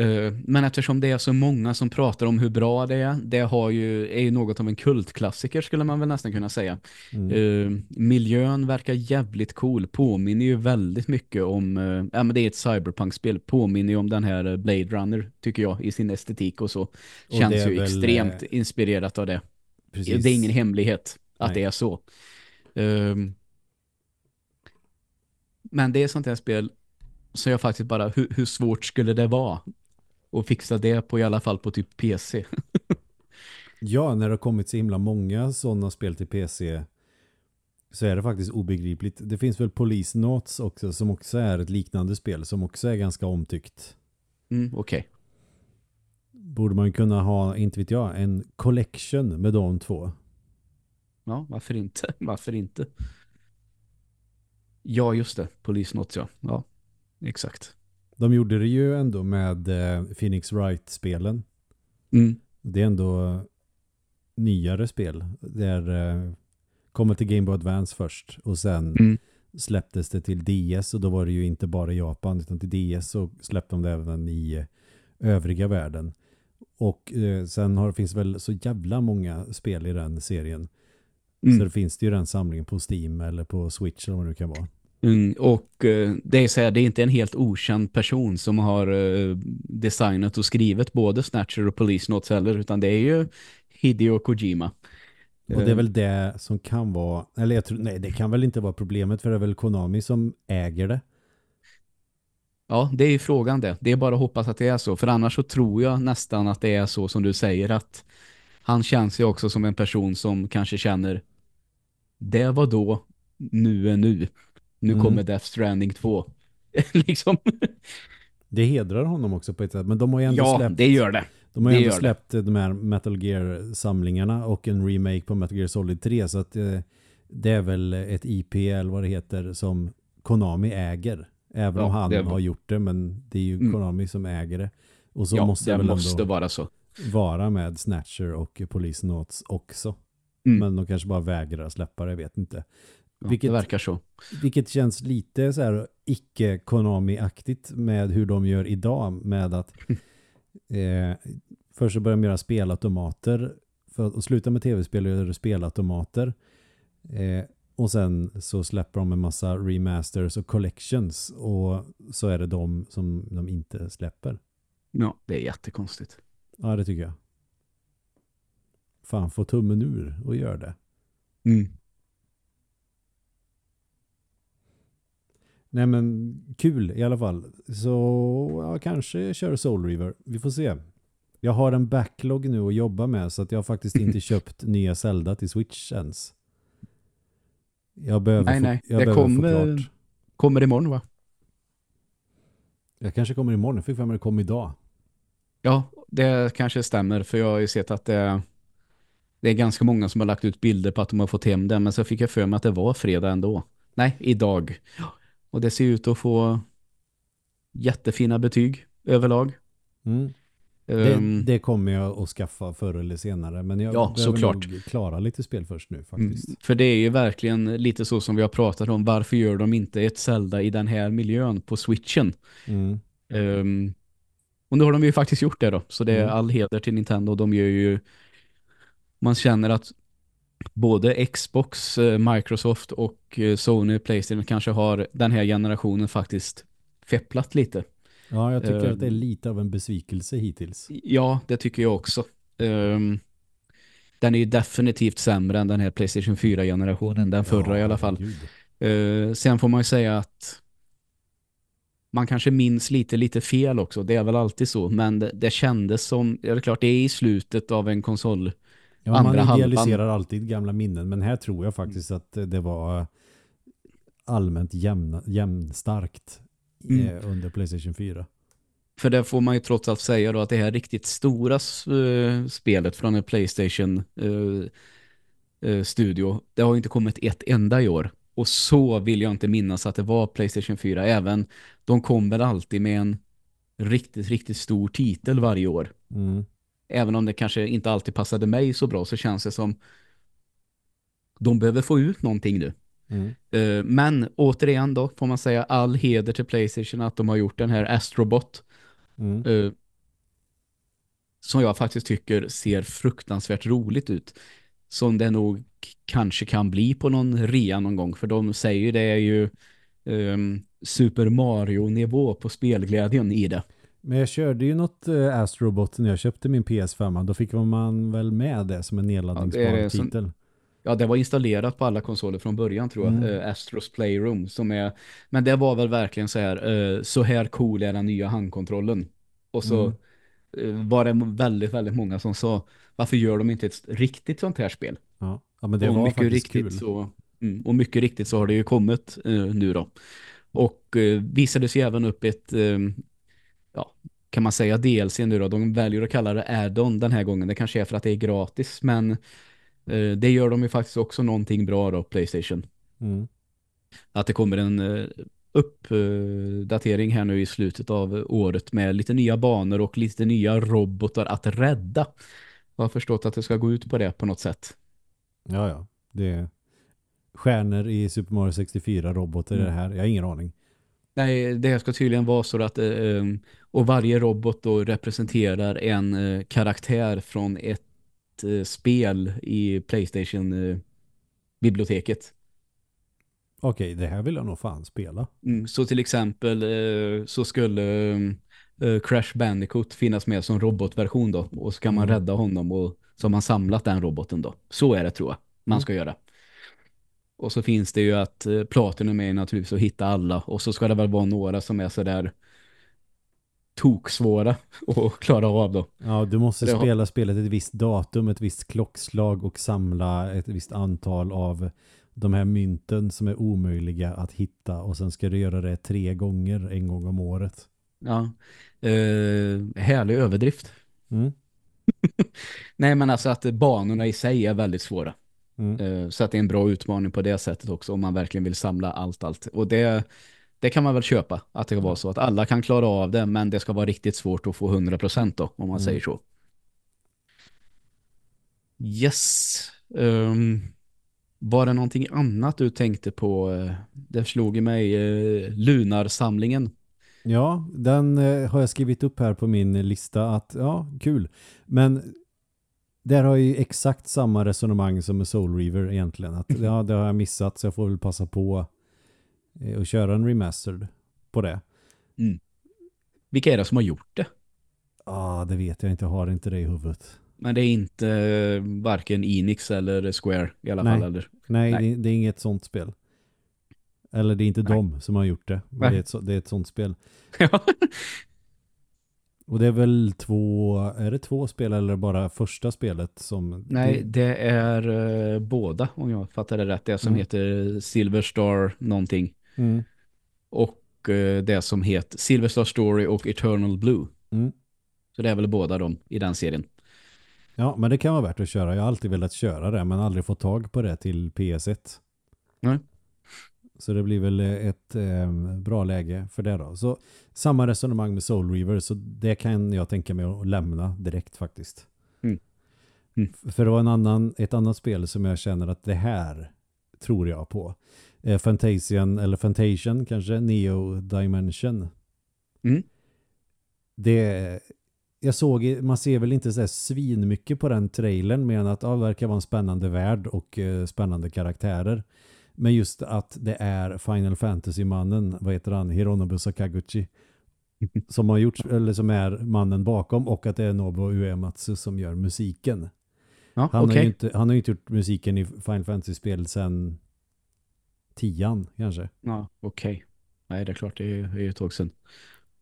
Uh, men eftersom det är så många som pratar om hur bra det är, det har ju, är ju något av en kultklassiker skulle man väl nästan kunna säga. Mm. Uh, miljön verkar jävligt cool, påminner ju väldigt mycket om, ja men det är ett cyberpunk-spel, påminner ju om den här Blade Runner tycker jag i sin estetik och så. Och Känns ju väl, extremt inspirerat av det. Precis. Det är ingen hemlighet att Nej. det är så. Um, men det är sånt här spel så jag faktiskt bara, hur, hur svårt skulle det vara att fixa det på i alla fall på typ PC? ja, när det har kommit så himla många sådana spel till PC så är det faktiskt obegripligt. Det finns väl Police Notes också som också är ett liknande spel som också är ganska omtyckt. Mm, okej. Okay. Borde man kunna ha, inte vet jag, en collection med de två? Ja, varför inte? Varför inte? Ja, just det. Polisnot, ja. Ja, exakt. De gjorde det ju ändå med eh, Phoenix Wright-spelen. Mm. Det är ändå nyare spel. Det är, eh, kommer till Game Boy Advance först och sen mm. släpptes det till DS och då var det ju inte bara Japan utan till DS så släppte de det även i eh, övriga världen. Och eh, sen har, finns väl så jävla många spel i den serien. Mm. Så det finns det ju den samlingen på Steam eller på Switch eller vad det nu kan vara. Mm, och eh, det är så här, det är inte en helt okänd person som har eh, designat och skrivit både Snatcher och Police Notes heller, utan det är ju Hideo Kojima. Och det är väl det som kan vara, eller jag tror, nej det kan väl inte vara problemet för det är väl Konami som äger det. Ja, det är ju frågan det. Det är bara att hoppas att det är så. För annars så tror jag nästan att det är så som du säger att han känns ju också som en person som kanske känner det var då, nu är nu. Nu Mm. kommer Death Stranding 2. liksom. Det hedrar honom också på ett sätt. Men de har ju ändå Ja, släppt, det gör det. de har ju det ändå släppt de här Metal Gear-samlingarna och en remake på Metal Gear Solid 3. Så att eh, det är väl ett IP eller vad det heter som Konami äger. Även Ja, om han det- har gjort det, men det är ju Mm. Konami som äger det. Och så ja, måste det det väl måste vara så. vara med Snatcher och Police Notes också. Mm. Men de kanske bara vägrar släppa det, jag vet inte. Ja, vilket- Det verkar så. Vilket känns lite så här icke-Konami-aktigt med hur de gör idag med att eh, först så börjar de göra spelautomater för att sluta med tv-spel och göra spelautomater. Eh, och sen så släpper de en massa remasters och collections och så är det de som de inte släpper. Ja, det är jättekonstigt. Ja, det tycker jag. Fan, få tummen ur och gör det. Mm. Nej men kul i alla fall. Så ja, kanske kör Soul River. Vi får se. Jag har en backlog nu att jobba med så att jag har faktiskt inte köpt nya Zelda till Switch ens. Jag behöver, Nej, få, nej. jag Det kommer-. Kommer imorgon va? Jag kanske kommer imorgon. Jag fick för mig det kom idag. Ja, det kanske stämmer för jag har ju sett att det, det är ganska många som har lagt ut bilder på att de har fått hem den men så fick jag för mig att det var fredag ändå. Nej, idag. Och det ser ut att få jättefina betyg överlag. Mm. Det, Ehm, det kommer jag att skaffa förr eller senare. Men jag Ja, behöver såklart. nog klara lite spel först nu mm, faktiskt. för det är ju verkligen lite så som vi har pratat om. Varför gör de inte ett Zelda i den här miljön på Switchen? Mm. Ehm, och nu har de ju faktiskt gjort det då. Så det är Mm. all heder till Nintendo. De gör ju... Man känner att både Xbox, eh, Microsoft och eh, Sony Playstation kanske har den här generationen faktiskt fepplat lite. Ja, jag tycker Ehm. att det är lite av en besvikelse hittills. Ja, det tycker jag också. Ehm, den är ju definitivt sämre än den här Playstation 4-generationen. Den förra i alla fall. Eh, sen får man ju säga att man kanske minns lite, lite fel också. Det är väl alltid så. Men det, det kändes som, ja, det är klart det är i slutet av en konsol. Ja, man andra halvan. idealiserar alltid gamla minnen, men här tror jag faktiskt att det var allmänt jämna, jämnstarkt Mm. eh, under Playstation 4. För det får man ju trots allt säga då att det här riktigt stora eh, spelet från en Playstation eh, eh, studio, det har ju inte kommit ett enda i år. Och så vill jag inte minnas att det var Playstation 4. Även de kom väl alltid med en riktigt, riktigt stor titel varje år. Mm. Även om det kanske inte alltid passade mig så bra så känns det som de behöver få ut någonting nu. Mm. Eh, men återigen då får man säga all heder till Playstation att de har gjort den här Astrobot Mm. eh, som jag faktiskt tycker ser fruktansvärt roligt ut. Som det nog kanske kan bli på någon rea någon gång för de säger ju det är ju ehm, Super Mario-nivå på spelglädjen i det. Men jag körde ju något eh, Astrobot när jag köpte min PS5. Då fick man väl med det som en nedladdningsbar Ja, är som- titel. Ja, det var installerat på alla konsoler från början tror jag. Mm. Eh, Astros Playroom som är men det var väl verkligen så här eh, så här cool är den nya handkontrollen. Och så Mm. eh, var det väldigt väldigt många som sa varför gör de inte ett riktigt sånt här spel? Ja. ja, men det och var mycket riktigt kul. så mm, och mycket riktigt så har det ju kommit nu då. Och eh, visades ju även upp ett ja, kan man säga DLC nu då. De väljer att kalla det add-on den här gången. Det kanske är för att det är gratis men eh, det gör de ju faktiskt också någonting bra då, Playstation. Mm. Att det kommer en eh, uppdatering här nu i slutet av året med lite nya banor och lite nya robotar att rädda. Jag har förstått att det ska gå ut på det på något sätt. Ja, ja. Det är stjärnor i Super Mario 64 robotar Mm. är det här. Jag har ingen aning. Nej, det ska tydligen vara så att eh, och varje robot då representerar en eh, karaktär från ett eh, spel i Playstation eh, biblioteket. Okej, det här vill jag nog fan spela. Mm, så till exempel så skulle Crash Bandicoot finnas med som robotversion då och så kan man Mm. rädda honom och så har man samlat den roboten då. Så är det tror jag man Mm. ska göra. Och så finns det ju att eh, Platinum är naturligtvis att hitta alla. Och så ska det väl vara några som är sådär toksvåra att klara av då. Ja, du måste Det har- spela spelet ett visst datum, ett visst klockslag och samla ett visst antal av de här mynten som är omöjliga att hitta och sen ska du göra det tre gånger en gång om året. Ja. Eh, härlig överdrift. Mm. Nej men alltså att banorna i sig är väldigt svåra. Mm. Eh, så att det är en bra utmaning på det sättet också om man verkligen vill samla allt allt. Och det, det kan man väl köpa. Att det kan vara så att alla kan klara av det men det ska vara riktigt svårt att få 100% då om man Mm. säger så. Yes. Um, var det någonting annat du tänkte på? Eh, Det slog i mig uh, Lunarsamlingen. Ja, den eh, har jag skrivit upp här på min lista att ja, kul. Men där har jag ju exakt samma resonemang som med Soul Reaver egentligen. Att ja, det har jag missat så jag får väl passa på eh, att köra en remastered på det. Vilka är det som har gjort det? Ja, ah, det vet jag inte. Jag har inte det i huvudet. Men det är inte eh, varken Enix eller Square i alla Nej. fall. Eller? Nej, Nej. Det, det är inget sånt spel. Eller det är inte Nej. de som har gjort det. Det, är ett, det är ett sånt spel. Och det är väl två, är det två spel eller bara första spelet som... Nej, det, är eh, båda om jag fattar det rätt. Det som Mm. heter Silver Star någonting. mm, Och eh, det som heter Silver Star Story och Eternal Blue. mm. Så det är väl båda de i den serien. Ja, men det kan vara värt att köra. Jag har alltid velat köra det, men aldrig fått tag på det till PS1. Nej. Så det blir väl ett eh, bra läge för det då. Så samma resonemang med Soul Reaver, så det kan jag tänka mig att lämna direkt faktiskt. Mm. Mm. För det var en annan, ett annat spel som jag känner att det här tror jag på. Eh, Fantasian, eller Fantasian kanske, Neo Dimension. Mm. Det, jag såg, man ser väl inte så svin mycket på den trailern men att ja, det verkar vara en spännande värld och eh, spännande karaktärer. Men just att det är Final Fantasy-mannen, vad heter han, Hironobu Sakaguchi, som har gjort, eller som är mannen bakom och att det är Nobuo Uematsu som gör musiken. Ja, Han, okej. har ju inte, han har ju inte gjort musiken i Final Fantasy-spel sedan tian kanske. Ja, okej. Nej, det är klart. Det är, ju ett tag sedan.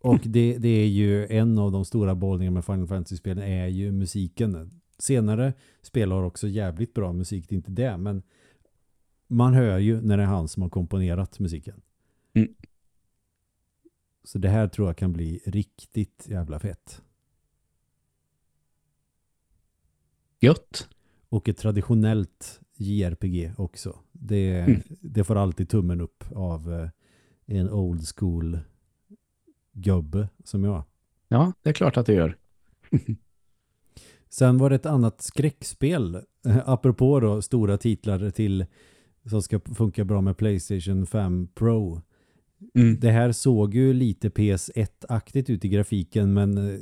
Och det, det är ju en av de stora behållningarna med Final Fantasy-spelen är ju musiken. Senare spel har också jävligt bra musik, det är inte det, men man hör ju när det är han som har komponerat musiken. Mm. Så det här tror jag kan bli riktigt jävla fett. Gött. Och ett traditionellt JRPG också. Det, Mm. det får alltid tummen upp av eh, en old school gubbe som jag. Ja, det är klart att det gör. Sen var det ett annat skräckspel. Apropå då stora titlar till som ska funka bra med Playstation 5 Pro. Mm. Det här såg ju lite PS1-aktigt ut i grafiken men eh,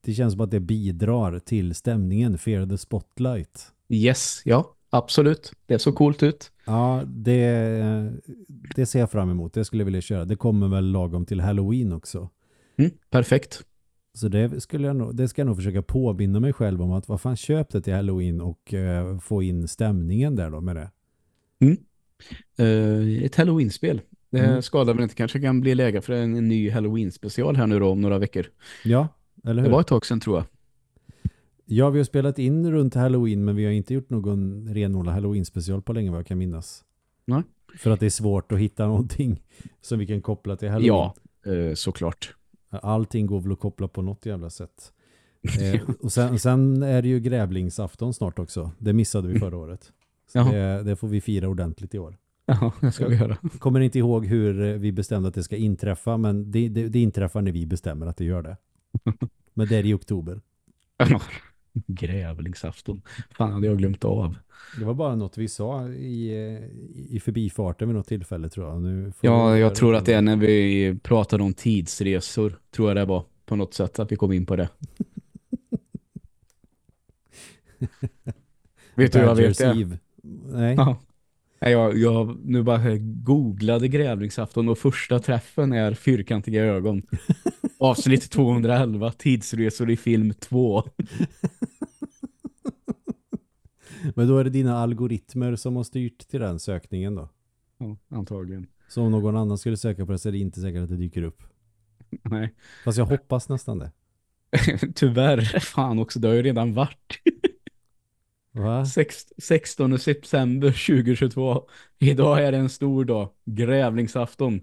det känns som att det bidrar till stämningen Fear the Spotlight. Yes, ja, absolut. Det såg coolt ut. Ja, det, det ser jag fram emot. Det skulle jag vilja köra. Det kommer väl lagom till Halloween också. Mm, perfekt. Så det, skulle jag nog, det ska jag nog försöka påminna mig själv om att vad fan köp det till Halloween och eh, få in stämningen där då med det. Eh, ett Halloween-spel. Det Mm. skadar väl inte. Kanske kan bli läge för en, en ny Halloween-special här nu då om några veckor. Ja, eller hur? Det var ett tag sedan tror jag. Ja, vi har spelat in runt Halloween men vi har inte gjort någon renodlad Halloween-special på länge vad jag kan minnas. Nej. För att det är svårt att hitta någonting som vi kan koppla till Halloween. Ja, eh, såklart. Allting går väl att koppla på något jävla sätt. Eh, och sen, sen är det ju grävlingsafton snart också. Det missade vi förra året. Så det, det får vi fira ordentligt i år. Ja, det ska vi göra. Kommer inte ihåg hur eh, vi bestämde att det ska inträffa men det, det, det inträffar när vi bestämmer att det gör det. Men det är i oktober. Grävlingsafton. Fan hade jag glömt av. Det var bara något vi sa i, eh, i förbifarten vid något tillfälle tror jag. Nu Ja, jag tror att det är när vi pratade om tidsresor. Tror jag det var på något sätt att vi kom in på det. vet du vad jag vet det? Nej. Ja. Jag, jag nu bara googlade grävlingsafton och första träffen är fyrkantiga ögon. Avsnitt 211, tidsresor i film 2. Men då är det dina algoritmer som har styrt till den sökningen då? Ja, antagligen. Så om någon annan skulle söka på det så är det inte säkert att det dyker upp. Nej. Fast jag hoppas nästan det. Tyvärr, fan också, det har ju redan varit. Va? Sex- 16 september 2022. Idag är det en stor dag. Grävlingsafton.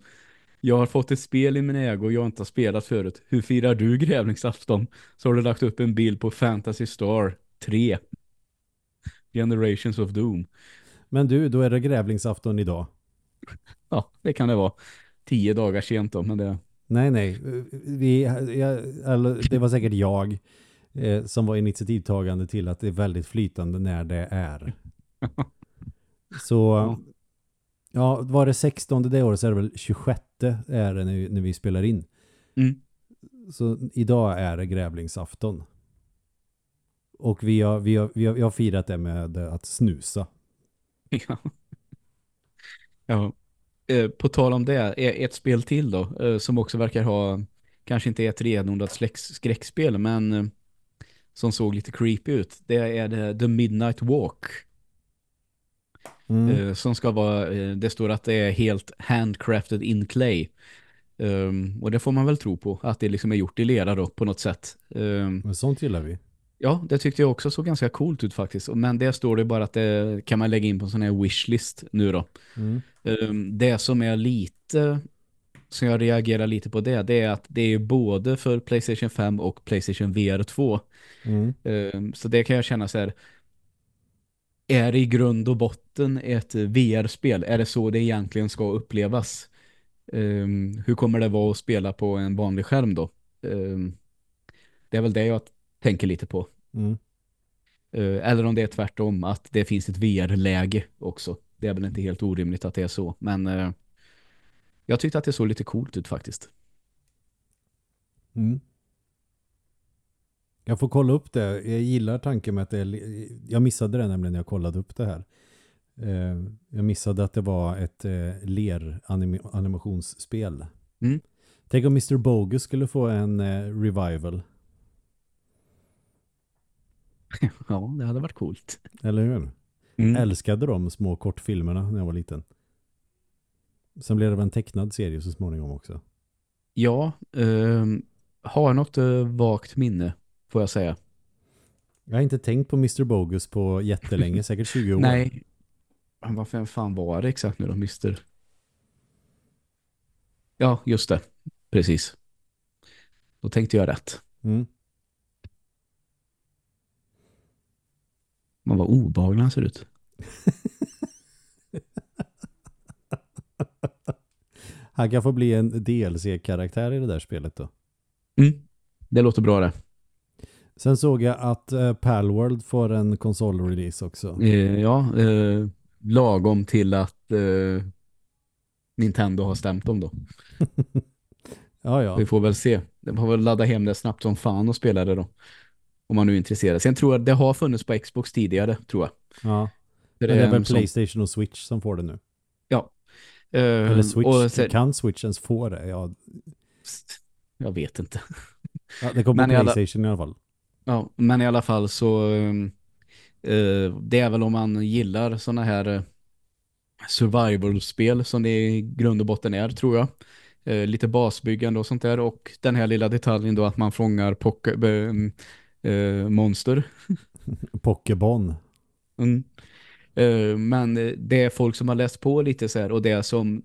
Jag har fått ett spel i min ägo jag inte har spelat förut. Hur firar du grävlingsafton? Så har du lagt upp en bild på Fantasy Star 3. Generations of Doom. Men du, då är det grävlingsafton idag. Ja, det kan det vara. Tio dagar sent då, men det... Nej, nej. Vi, jag, eller, det var säkert jag eh, som var initiativtagande till att det är väldigt flytande när det är. Så, Ja. var det 16 det året så är det väl 26 är det när, när vi spelar in. Mm. Så idag är det grävlingsafton. Och vi har, vi har, vi har, vi har firat det med att snusa. Ja. ja. Eh, På tal om det, är ett spel till då, eh, som också verkar ha, kanske inte ett renodlat skräckspel, men eh, som såg lite creepy ut. Det är det The Midnight Walk. Mm. eh, Som ska vara, eh, det står att det är helt handcrafted in clay. Um, och det får man väl tro på, att det liksom är gjort i lera då på något sätt. Um, Men sånt gillar vi. Ja, det tyckte jag också såg ganska coolt ut faktiskt. Men det står det bara att det kan man lägga in på en sån här wishlist nu då. Mm. Um, det som är lite som jag reagerar lite på det, det är att det är både för Playstation 5 och Playstation VR 2. Mm. Um, så det kan jag känna så här är det i grund och botten ett VR-spel? Är det så det egentligen ska upplevas? Um, hur kommer det vara att spela på en vanlig skärm då? Um, det är väl det jag tänker lite på. Mm. Eller om det är tvärtom, att det finns ett VR-läge också. Det är väl inte helt orimligt att det är så. Men eh, jag tyckte att det såg lite coolt ut faktiskt. Mm. Jag får kolla upp det. Jag gillar tanken med att det är, Jag missade det nämligen när jag kollade upp det här. Eh, Jag missade att det var ett eh, ler-animationsspel. Mm. Tänk om Mr. Bogus skulle få en eh, revival. Ja, det hade varit coolt. Eller hur? Mm. Älskade de små kortfilmerna när jag var liten. Sen blev det väl en tecknad serie så småningom också. Ja, ehm, har något uh, vagt minne får jag säga. Jag har inte tänkt på Mr. Bogus på jättelänge, säkert 20 år. Nej, fan- fan var det exakt nu då, Mr. Ja, just det. Precis. Då tänkte jag rätt. Mm. Man var obehaglig han ser ut. Han kan få bli en DLC-karaktär i det där spelet då. Mm. Det låter bra det. Sen såg jag att uh, Palworld får en konsolrelease också. Eh, ja, eh, lagom till att eh, Nintendo har stämt dem då. Ja, ja. Vi får väl se. De får väl ladda hem det snabbt som fan och spela det då. Om man nu är intresserad. Sen tror jag det har funnits på Xbox tidigare, tror jag. ja. Men det är väl Playstation och Switch som får det nu. Eller Switch. och sen- Kan Switch ens få det? Ja, jag vet inte. ja det kommer på i alla- Playstation i alla fall. Ja, men i alla fall så um, eh, det är väl om man gillar såna här eh, survival-spel som det i grund och botten är, tror jag. Eh, lite basbyggande och sånt där och den här lilla detaljen då att man fångar poke, eh, monster. Pokébon. Mm. Eh, men det är folk som har läst på lite så här och det som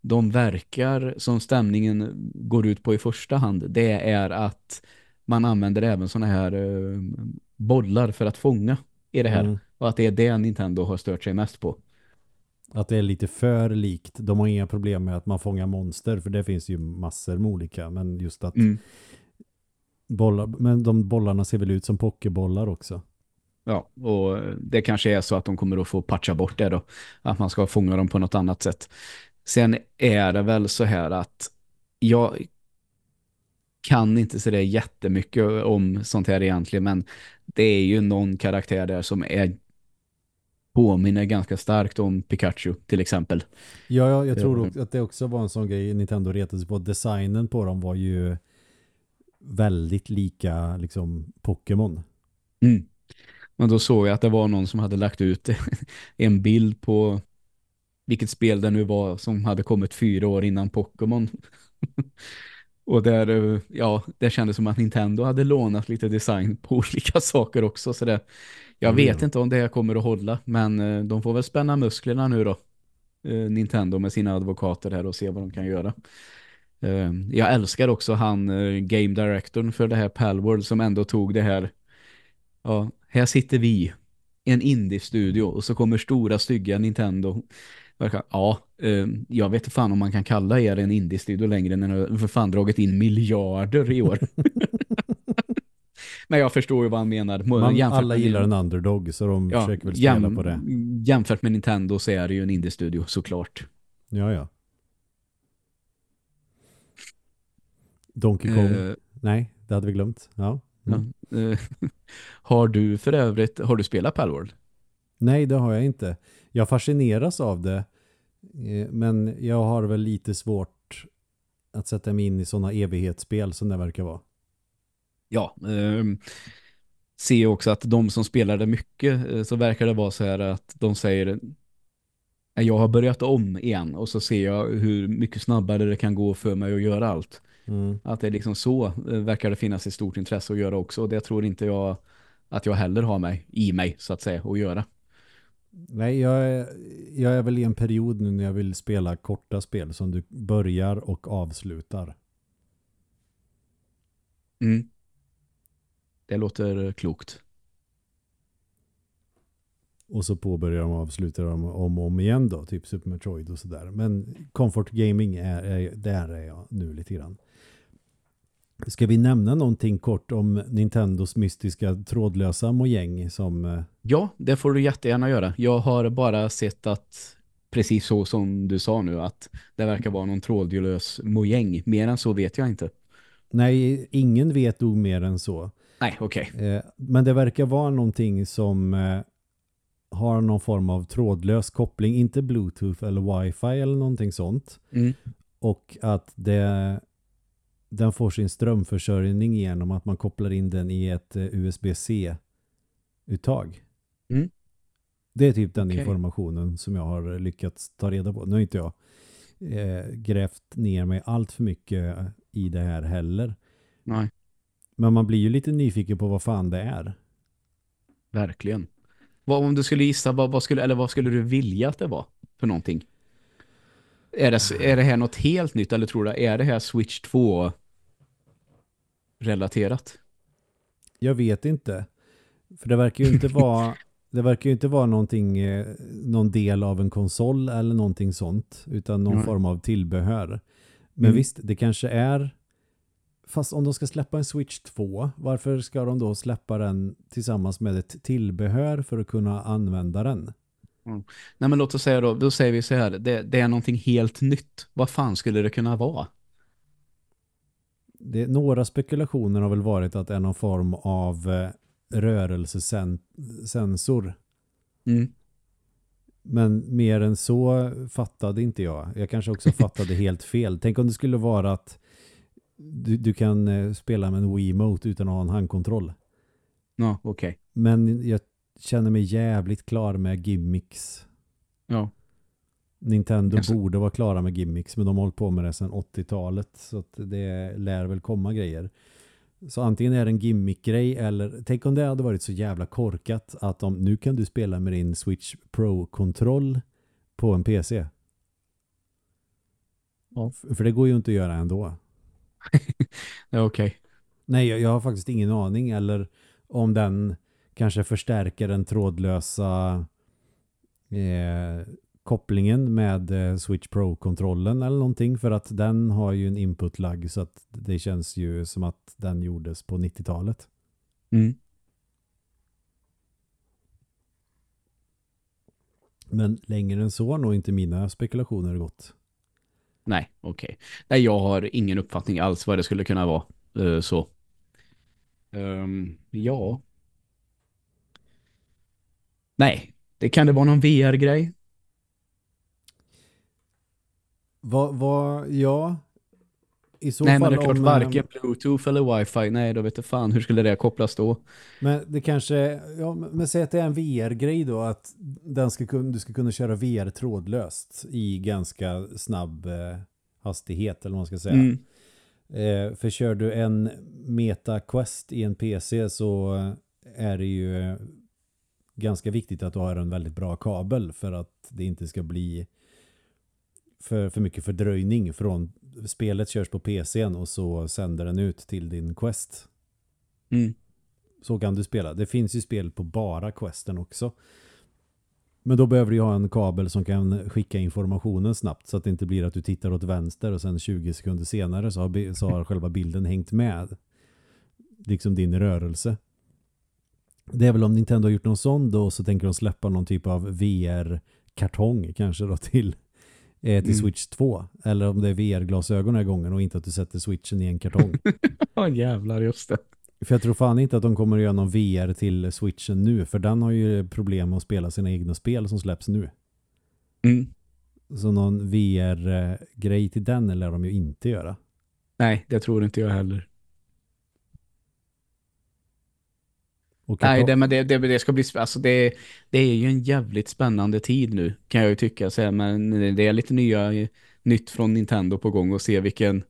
de verkar som stämningen går ut på i första hand det är att man använder även såna här eh, bollar för att fånga i det här. Mm. Och att det är det Nintendo har stört sig mest på. Att det är lite för likt. De har inga problem med att man fångar monster för det finns ju massor med olika. Men just att Mm. bollar, men de bollarna ser väl ut som pokébollar också. Ja, och det kanske är så att de kommer att få patcha bort det då. Att man ska fånga dem på något annat sätt. Sen är det väl så här att jag kan inte säga jättemycket om sånt här egentligen, men det är ju någon karaktär där som är påminner ganska starkt om Pikachu till exempel. Ja, ja jag tror också att det också var en sån grej Nintendo retade sig på. Designen på dem var ju väldigt lika liksom Pokémon. Mm. Men då såg jag att det var någon som hade lagt ut en bild på vilket spel det nu var som hade kommit fyra år innan Pokémon. Och där, eh, ja, det kändes som att Nintendo hade lånat lite design på olika saker också. Så det, jag Mm, vet inte om det kommer att hålla, men eh, de får väl spänna musklerna nu då. eh, Nintendo med sina advokater här och se vad de kan göra. Jag älskar också han game directorn för det här Palworld som ändå tog det här. Ja, här sitter vi. En indie-studio och så kommer stora stygga Nintendo. Ja, eh, jag vet inte fan om man kan kalla er en indie-studio längre när ni för fan dragit in miljarder i år. Men jag förstår ju vad han menar. Man, alla med- gillar en underdog så de Ja, försöker väl spela på det. Jämfört med Nintendo så är det ju en indie-studio såklart. Ja, ja. Donkey Kong. Eh, Nej, det hade vi glömt. Ja. Mm. ja, eh, har du för övrigt, har du spelat Palworld? Nej, det har jag inte. Jag fascineras av det. eh, Men jag har väl lite svårt att sätta mig in i sådana evighetsspel som det verkar vara. Ja, ehm, ser också att de som spelade mycket eh, så verkar det vara så här att de säger "Nej, jag har börjat om igen och så ser jag hur mycket snabbare det kan gå för mig att göra allt. Mm. Att det är liksom så eh, verkar det finnas ett stort intresse att göra också och det tror inte jag att jag heller har mig i mig så att säga att göra. Nej, jag är, jag är väl i en period nu när jag vill spela korta spel som du börjar och avslutar. Mm. Det låter klokt. Och så påbörjar de och avslutar dem om och om igen då, typ Super Metroid och sådär. Men Comfort Gaming, är, är, där är jag nu lite grann. Ska vi nämna någonting kort om Nintendos mystiska trådlösa mojäng som... eh, Ja, det får du jättegärna göra. Jag har bara sett att precis så som du sa nu att det verkar vara någon trådlös mojäng. Mer än så vet jag inte. Nej, ingen vet nog mer än så. Nej, okej. Eh, men det verkar vara någonting som eh, har någon form av trådlös koppling, inte bluetooth eller wifi eller någonting sånt. Mm. Och att det, den får sin strömförsörjning genom att man kopplar in den i ett eh, USB-C-uttag. Mm. Det är typ den Okej. informationen som jag har lyckats ta reda på. Nu har inte jag eh, grävt ner mig allt för mycket i det här heller. Nej, Men man blir ju lite nyfiken på vad fan det är. verkligen. Vad, om du skulle gissa, vad, vad, skulle, eller vad skulle du vilja att det var för någonting? Är det, är det här något helt nytt eller tror du, är det här Switch 2 relaterat? Jag vet inte. För det verkar ju inte vara det verkar ju inte vara någonting, eh, någon del av en konsol eller någonting sånt. Utan någon Nej. form av tillbehör. Men Mm. visst, det kanske är... Fast om de ska släppa en Switch 2, varför ska de då släppa den tillsammans med ett tillbehör för att kunna använda den? Nej men låt oss säga då, då säger vi så här, det, det är någonting helt nytt. Vad fan skulle det kunna vara? Det, några spekulationer har väl varit att det är någon form av eh, rörelsesensor. Mm. Men mer än så fattade inte jag. Jag kanske också fattade helt fel. Tänk om det skulle vara att du, du kan eh, spela med en Wiimote utan att ha en handkontroll. Ja, okej. Men jag känner mig jävligt klar med gimmicks. Ja. Nintendo Kanske- borde vara klara med gimmicks men de har hållit på med det sedan 80-talet så att det lär väl komma grejer. Så antingen är det en gimmick-grej eller tänk om det hade varit så jävla korkat att om nu kan du spela med din Switch Pro-kontroll på en PC. Ja. För det går ju inte att göra ändå. Okej. Nej, jag, jag har faktiskt ingen aning. Eller om den kanske förstärker den trådlösa eh, kopplingen med eh, Switch Pro-kontrollen eller någonting. För att den har ju en input-lag så att det känns ju som att den gjordes på 90-talet. Mm. Men längre än så har nog inte mina spekulationer gått. Nej, okej. Nej, jag har ingen uppfattning alls vad det skulle kunna vara. Eh, så. Ehm, ja. Nej, det kan det vara någon VR-grej. Vad, vad, ja. i så Nej, fall men det är klart om, varken eh, Bluetooth eller wifi. Nej, då vet jag fan. Hur skulle det kopplas då? Men det kanske, ja, men säg att det är en VR-grej då, att den ska, du ska kunna köra VR trådlöst i ganska snabb eh, hastighet, eller vad man ska säga. Mm. Eh, för kör du en Meta Quest i en PC så är det ju eh, ganska viktigt att du har en väldigt bra kabel för att det inte ska bli för, för mycket fördröjning från spelet körs på PCn och så sänder den ut till din Quest. Mm. Så kan du spela. Det finns ju spel på bara Questen också. Men då behöver du ha en kabel som kan skicka informationen snabbt så att det inte blir att du tittar åt vänster och sen 20 sekunder senare så har, så har själva bilden hängt med. Liksom din rörelse. Det är väl om Nintendo har gjort någon sån då så tänker de släppa någon typ av VR-kartong kanske då till, eh, till Mm. Switch 2. Eller om det är VR-glasögon den här gången och inte att du sätter Switchen i en kartong. Ja, jävlar, just det. För jag tror fan inte att de kommer att göra någon VR till Switchen nu. För den har ju problem med att spela sina egna spel som släpps nu. Mm. Så någon VR-grej till den lär de ju inte göra. Nej, det tror inte jag heller. Nej, det, men det, det, det ska bli alltså det, det är ju en jävligt spännande tid nu kan jag ju tycka så här, men det är lite nya nytt från Nintendo på gång och se vilken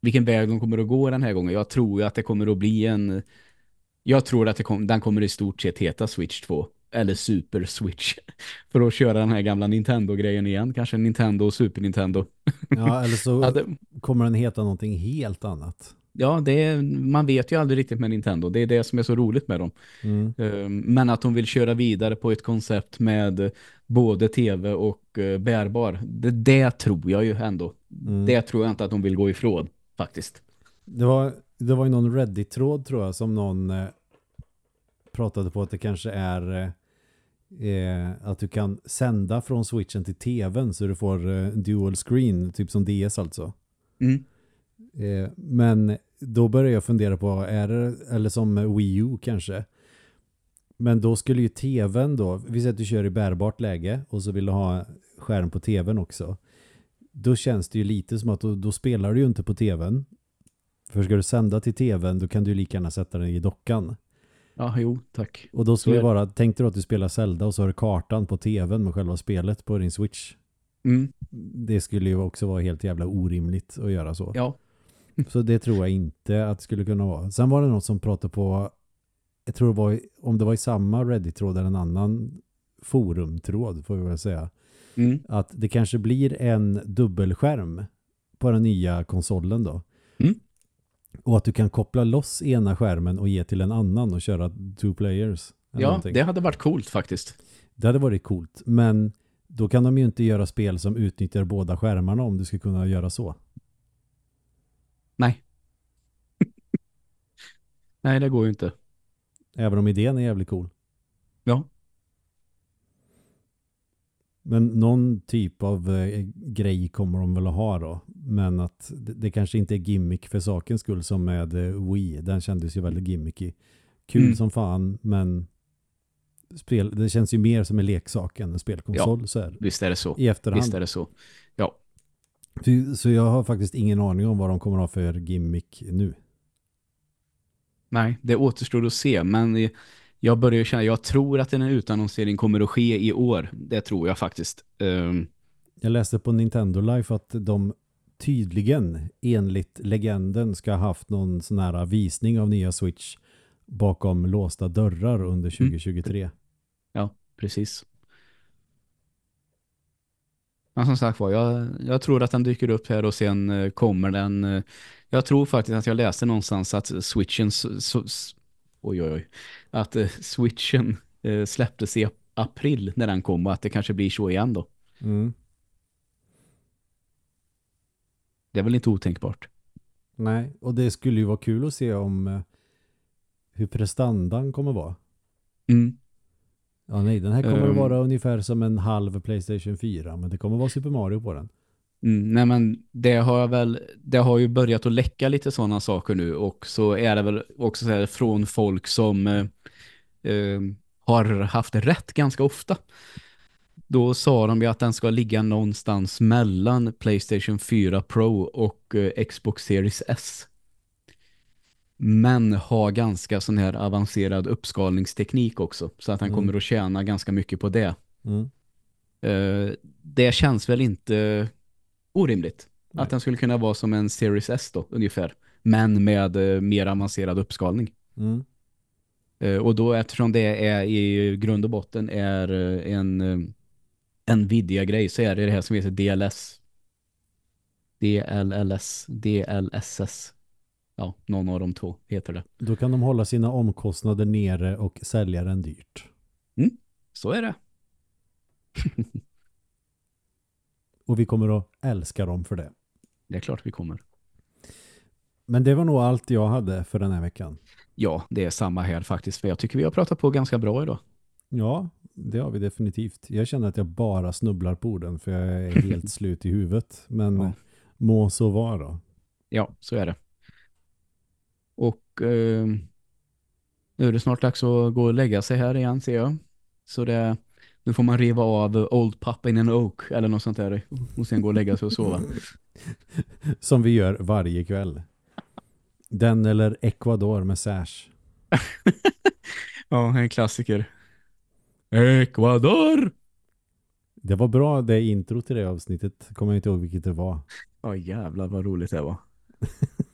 vilken väg de kommer att gå den här gången. Jag tror ju att det kommer att bli en jag tror att kom, den kommer i stort sett heta Switch 2 eller Super Switch för att köra den här gamla Nintendo-grejen igen. Kanske Nintendo och Super Nintendo. Ja, eller så Ja, det, kommer den heta någonting helt annat. Ja det är, man vet ju aldrig riktigt med Nintendo. Det är det som är så roligt med dem. Mm. Eh, Men att de vill köra vidare på ett koncept med både tv och eh, bärbar. Det, det tror jag ju ändå. Mm. Det tror jag inte att de vill gå ifrån faktiskt. Det, var, det var ju någon Reddit-tråd tror jag som någon eh, pratade på att det kanske är eh, eh, att du kan sända från switchen till tvn så du får eh, dual screen, typ som DS alltså. Mm. Eh, men då börjar jag fundera på, är det, eller som Wii U kanske. Men då skulle ju tvn då, vi säger att du kör i bärbart läge och så vill du ha skärm på tvn också. Då känns det ju lite som att då, då spelar du ju inte på tvn. För ska du sända till tvn då kan du ju lika gärna sätta den i dockan. Ja, jo, tack. Och då skulle det vara, tänk dig då att du spelar Zelda och så har du kartan på tvn med själva spelet på din switch. Mm. Det skulle ju också vara helt jävla orimligt att göra så. Ja. Så det tror jag inte att det skulle kunna vara. Sen var det något som pratade på, jag tror det var, om det var i samma Reddit-tråd eller en annan forumtråd får vi väl säga, Mm. att det kanske blir en dubbelskärm på den nya konsolen då. Mm. Och att du kan koppla loss ena skärmen och ge till en annan och köra two players. eller Ja, någonting. det hade varit coolt faktiskt. det hade varit coolt. Men då kan de ju inte göra spel som utnyttjar båda skärmarna om du ska kunna göra så. Nej. Nej, det går ju inte. Även om idén är jävligt cool. Ja. Men någon typ av eh, grej kommer de väl att ha då. Men att det, det kanske inte är gimmick för sakens skull som med eh, Wii. Den kändes ju väldigt gimmicky. Kul Mm. som fan, men spel, det känns ju mer som en leksak än en spelkonsol så här, Visst är det så. i efterhand. Visst är det så. Så, jag har faktiskt ingen aning om vad de kommer ha för gimmick nu. Nej, det återstår att se. Men jag börjar känna, jag tror att en utannonsering kommer att ske i år. Det tror jag faktiskt. Ehm, Jag läste på Nintendo Life att de tydligen enligt legenden ska ha haft någon sån här visning av nya Switch bakom låsta dörrar under 2023. Ja, precis. Men som sagt var, jag, jag tror att den dyker upp här och sen eh, kommer den. eh, jag tror faktiskt att jag läste någonstans att switchen oj, oj, oj, att eh, switchen släpptes i april när den kom och att det kanske blir så igen då. Mm. Det är väl inte otänkbart. Nej, och det skulle ju vara kul att se om hur prestandan kommer vara. Mm. Ja, nej, den här kommer att Ehm. vara ungefär som en halv Playstation 4, men det kommer att vara Super Mario på den. Mm, nej men det har väl det har ju börjat att läcka lite sådana saker nu och så är det väl också så här från folk som eh, eh, har haft rätt ganska ofta. Då sa de ju att den ska ligga någonstans mellan Playstation 4 Pro och eh, Xbox Series S. Men ha ganska sån här avancerad uppskalningsteknik också. Så att den Mm. kommer att tjäna ganska mycket på det. Mm. Eh, det känns väl inte orimligt. Nej. Att den skulle kunna vara som en Series S då, ungefär. Men med eh, mer avancerad uppskalning. Mm. Eh, och då eftersom det är i grund och botten är en eh, Nvidia-grej så är det det här som heter DLS. DLLS. DLSS. Ja, någon av de två heter det. Då kan de hålla sina omkostnader nere och sälja den dyrt. Så är det. Och vi kommer att älska dem för det. Det är klart vi kommer. Men det var nog allt jag hade för den här veckan. Ja, det är samma här faktiskt. För jag tycker vi har pratat på ganska bra idag. Ja, det har vi definitivt. Jag känner att jag bara snubblar på orden för jag är helt slut i huvudet. Men Ja. må så vara. Ja, så är det. Och eh, nu är det snart dags att gå och lägga sig här igen ser jag. Så det, nu får man riva av Old Pup in an Oak eller något sånt där och sen gå och lägga sig och sova. Som vi gör varje kväll. Den eller Ecuador med Sash. Ja, en klassiker. Ecuador! Det var bra det intro till det avsnittet. Kommer jag inte ihåg vilket det var. Ja jävlar vad roligt det var.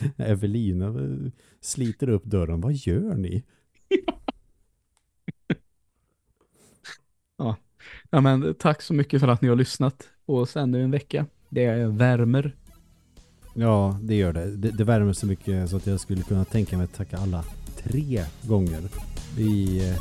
Evelina eh, sliter upp dörren. Vad gör ni? Ja men tack så mycket för att ni har lyssnat. Och sen nu en vecka. Det värmer. Ja, det gör det. det. Det värmer så mycket så att jag skulle kunna tänka mig att tacka alla tre gånger. Vi... Eh...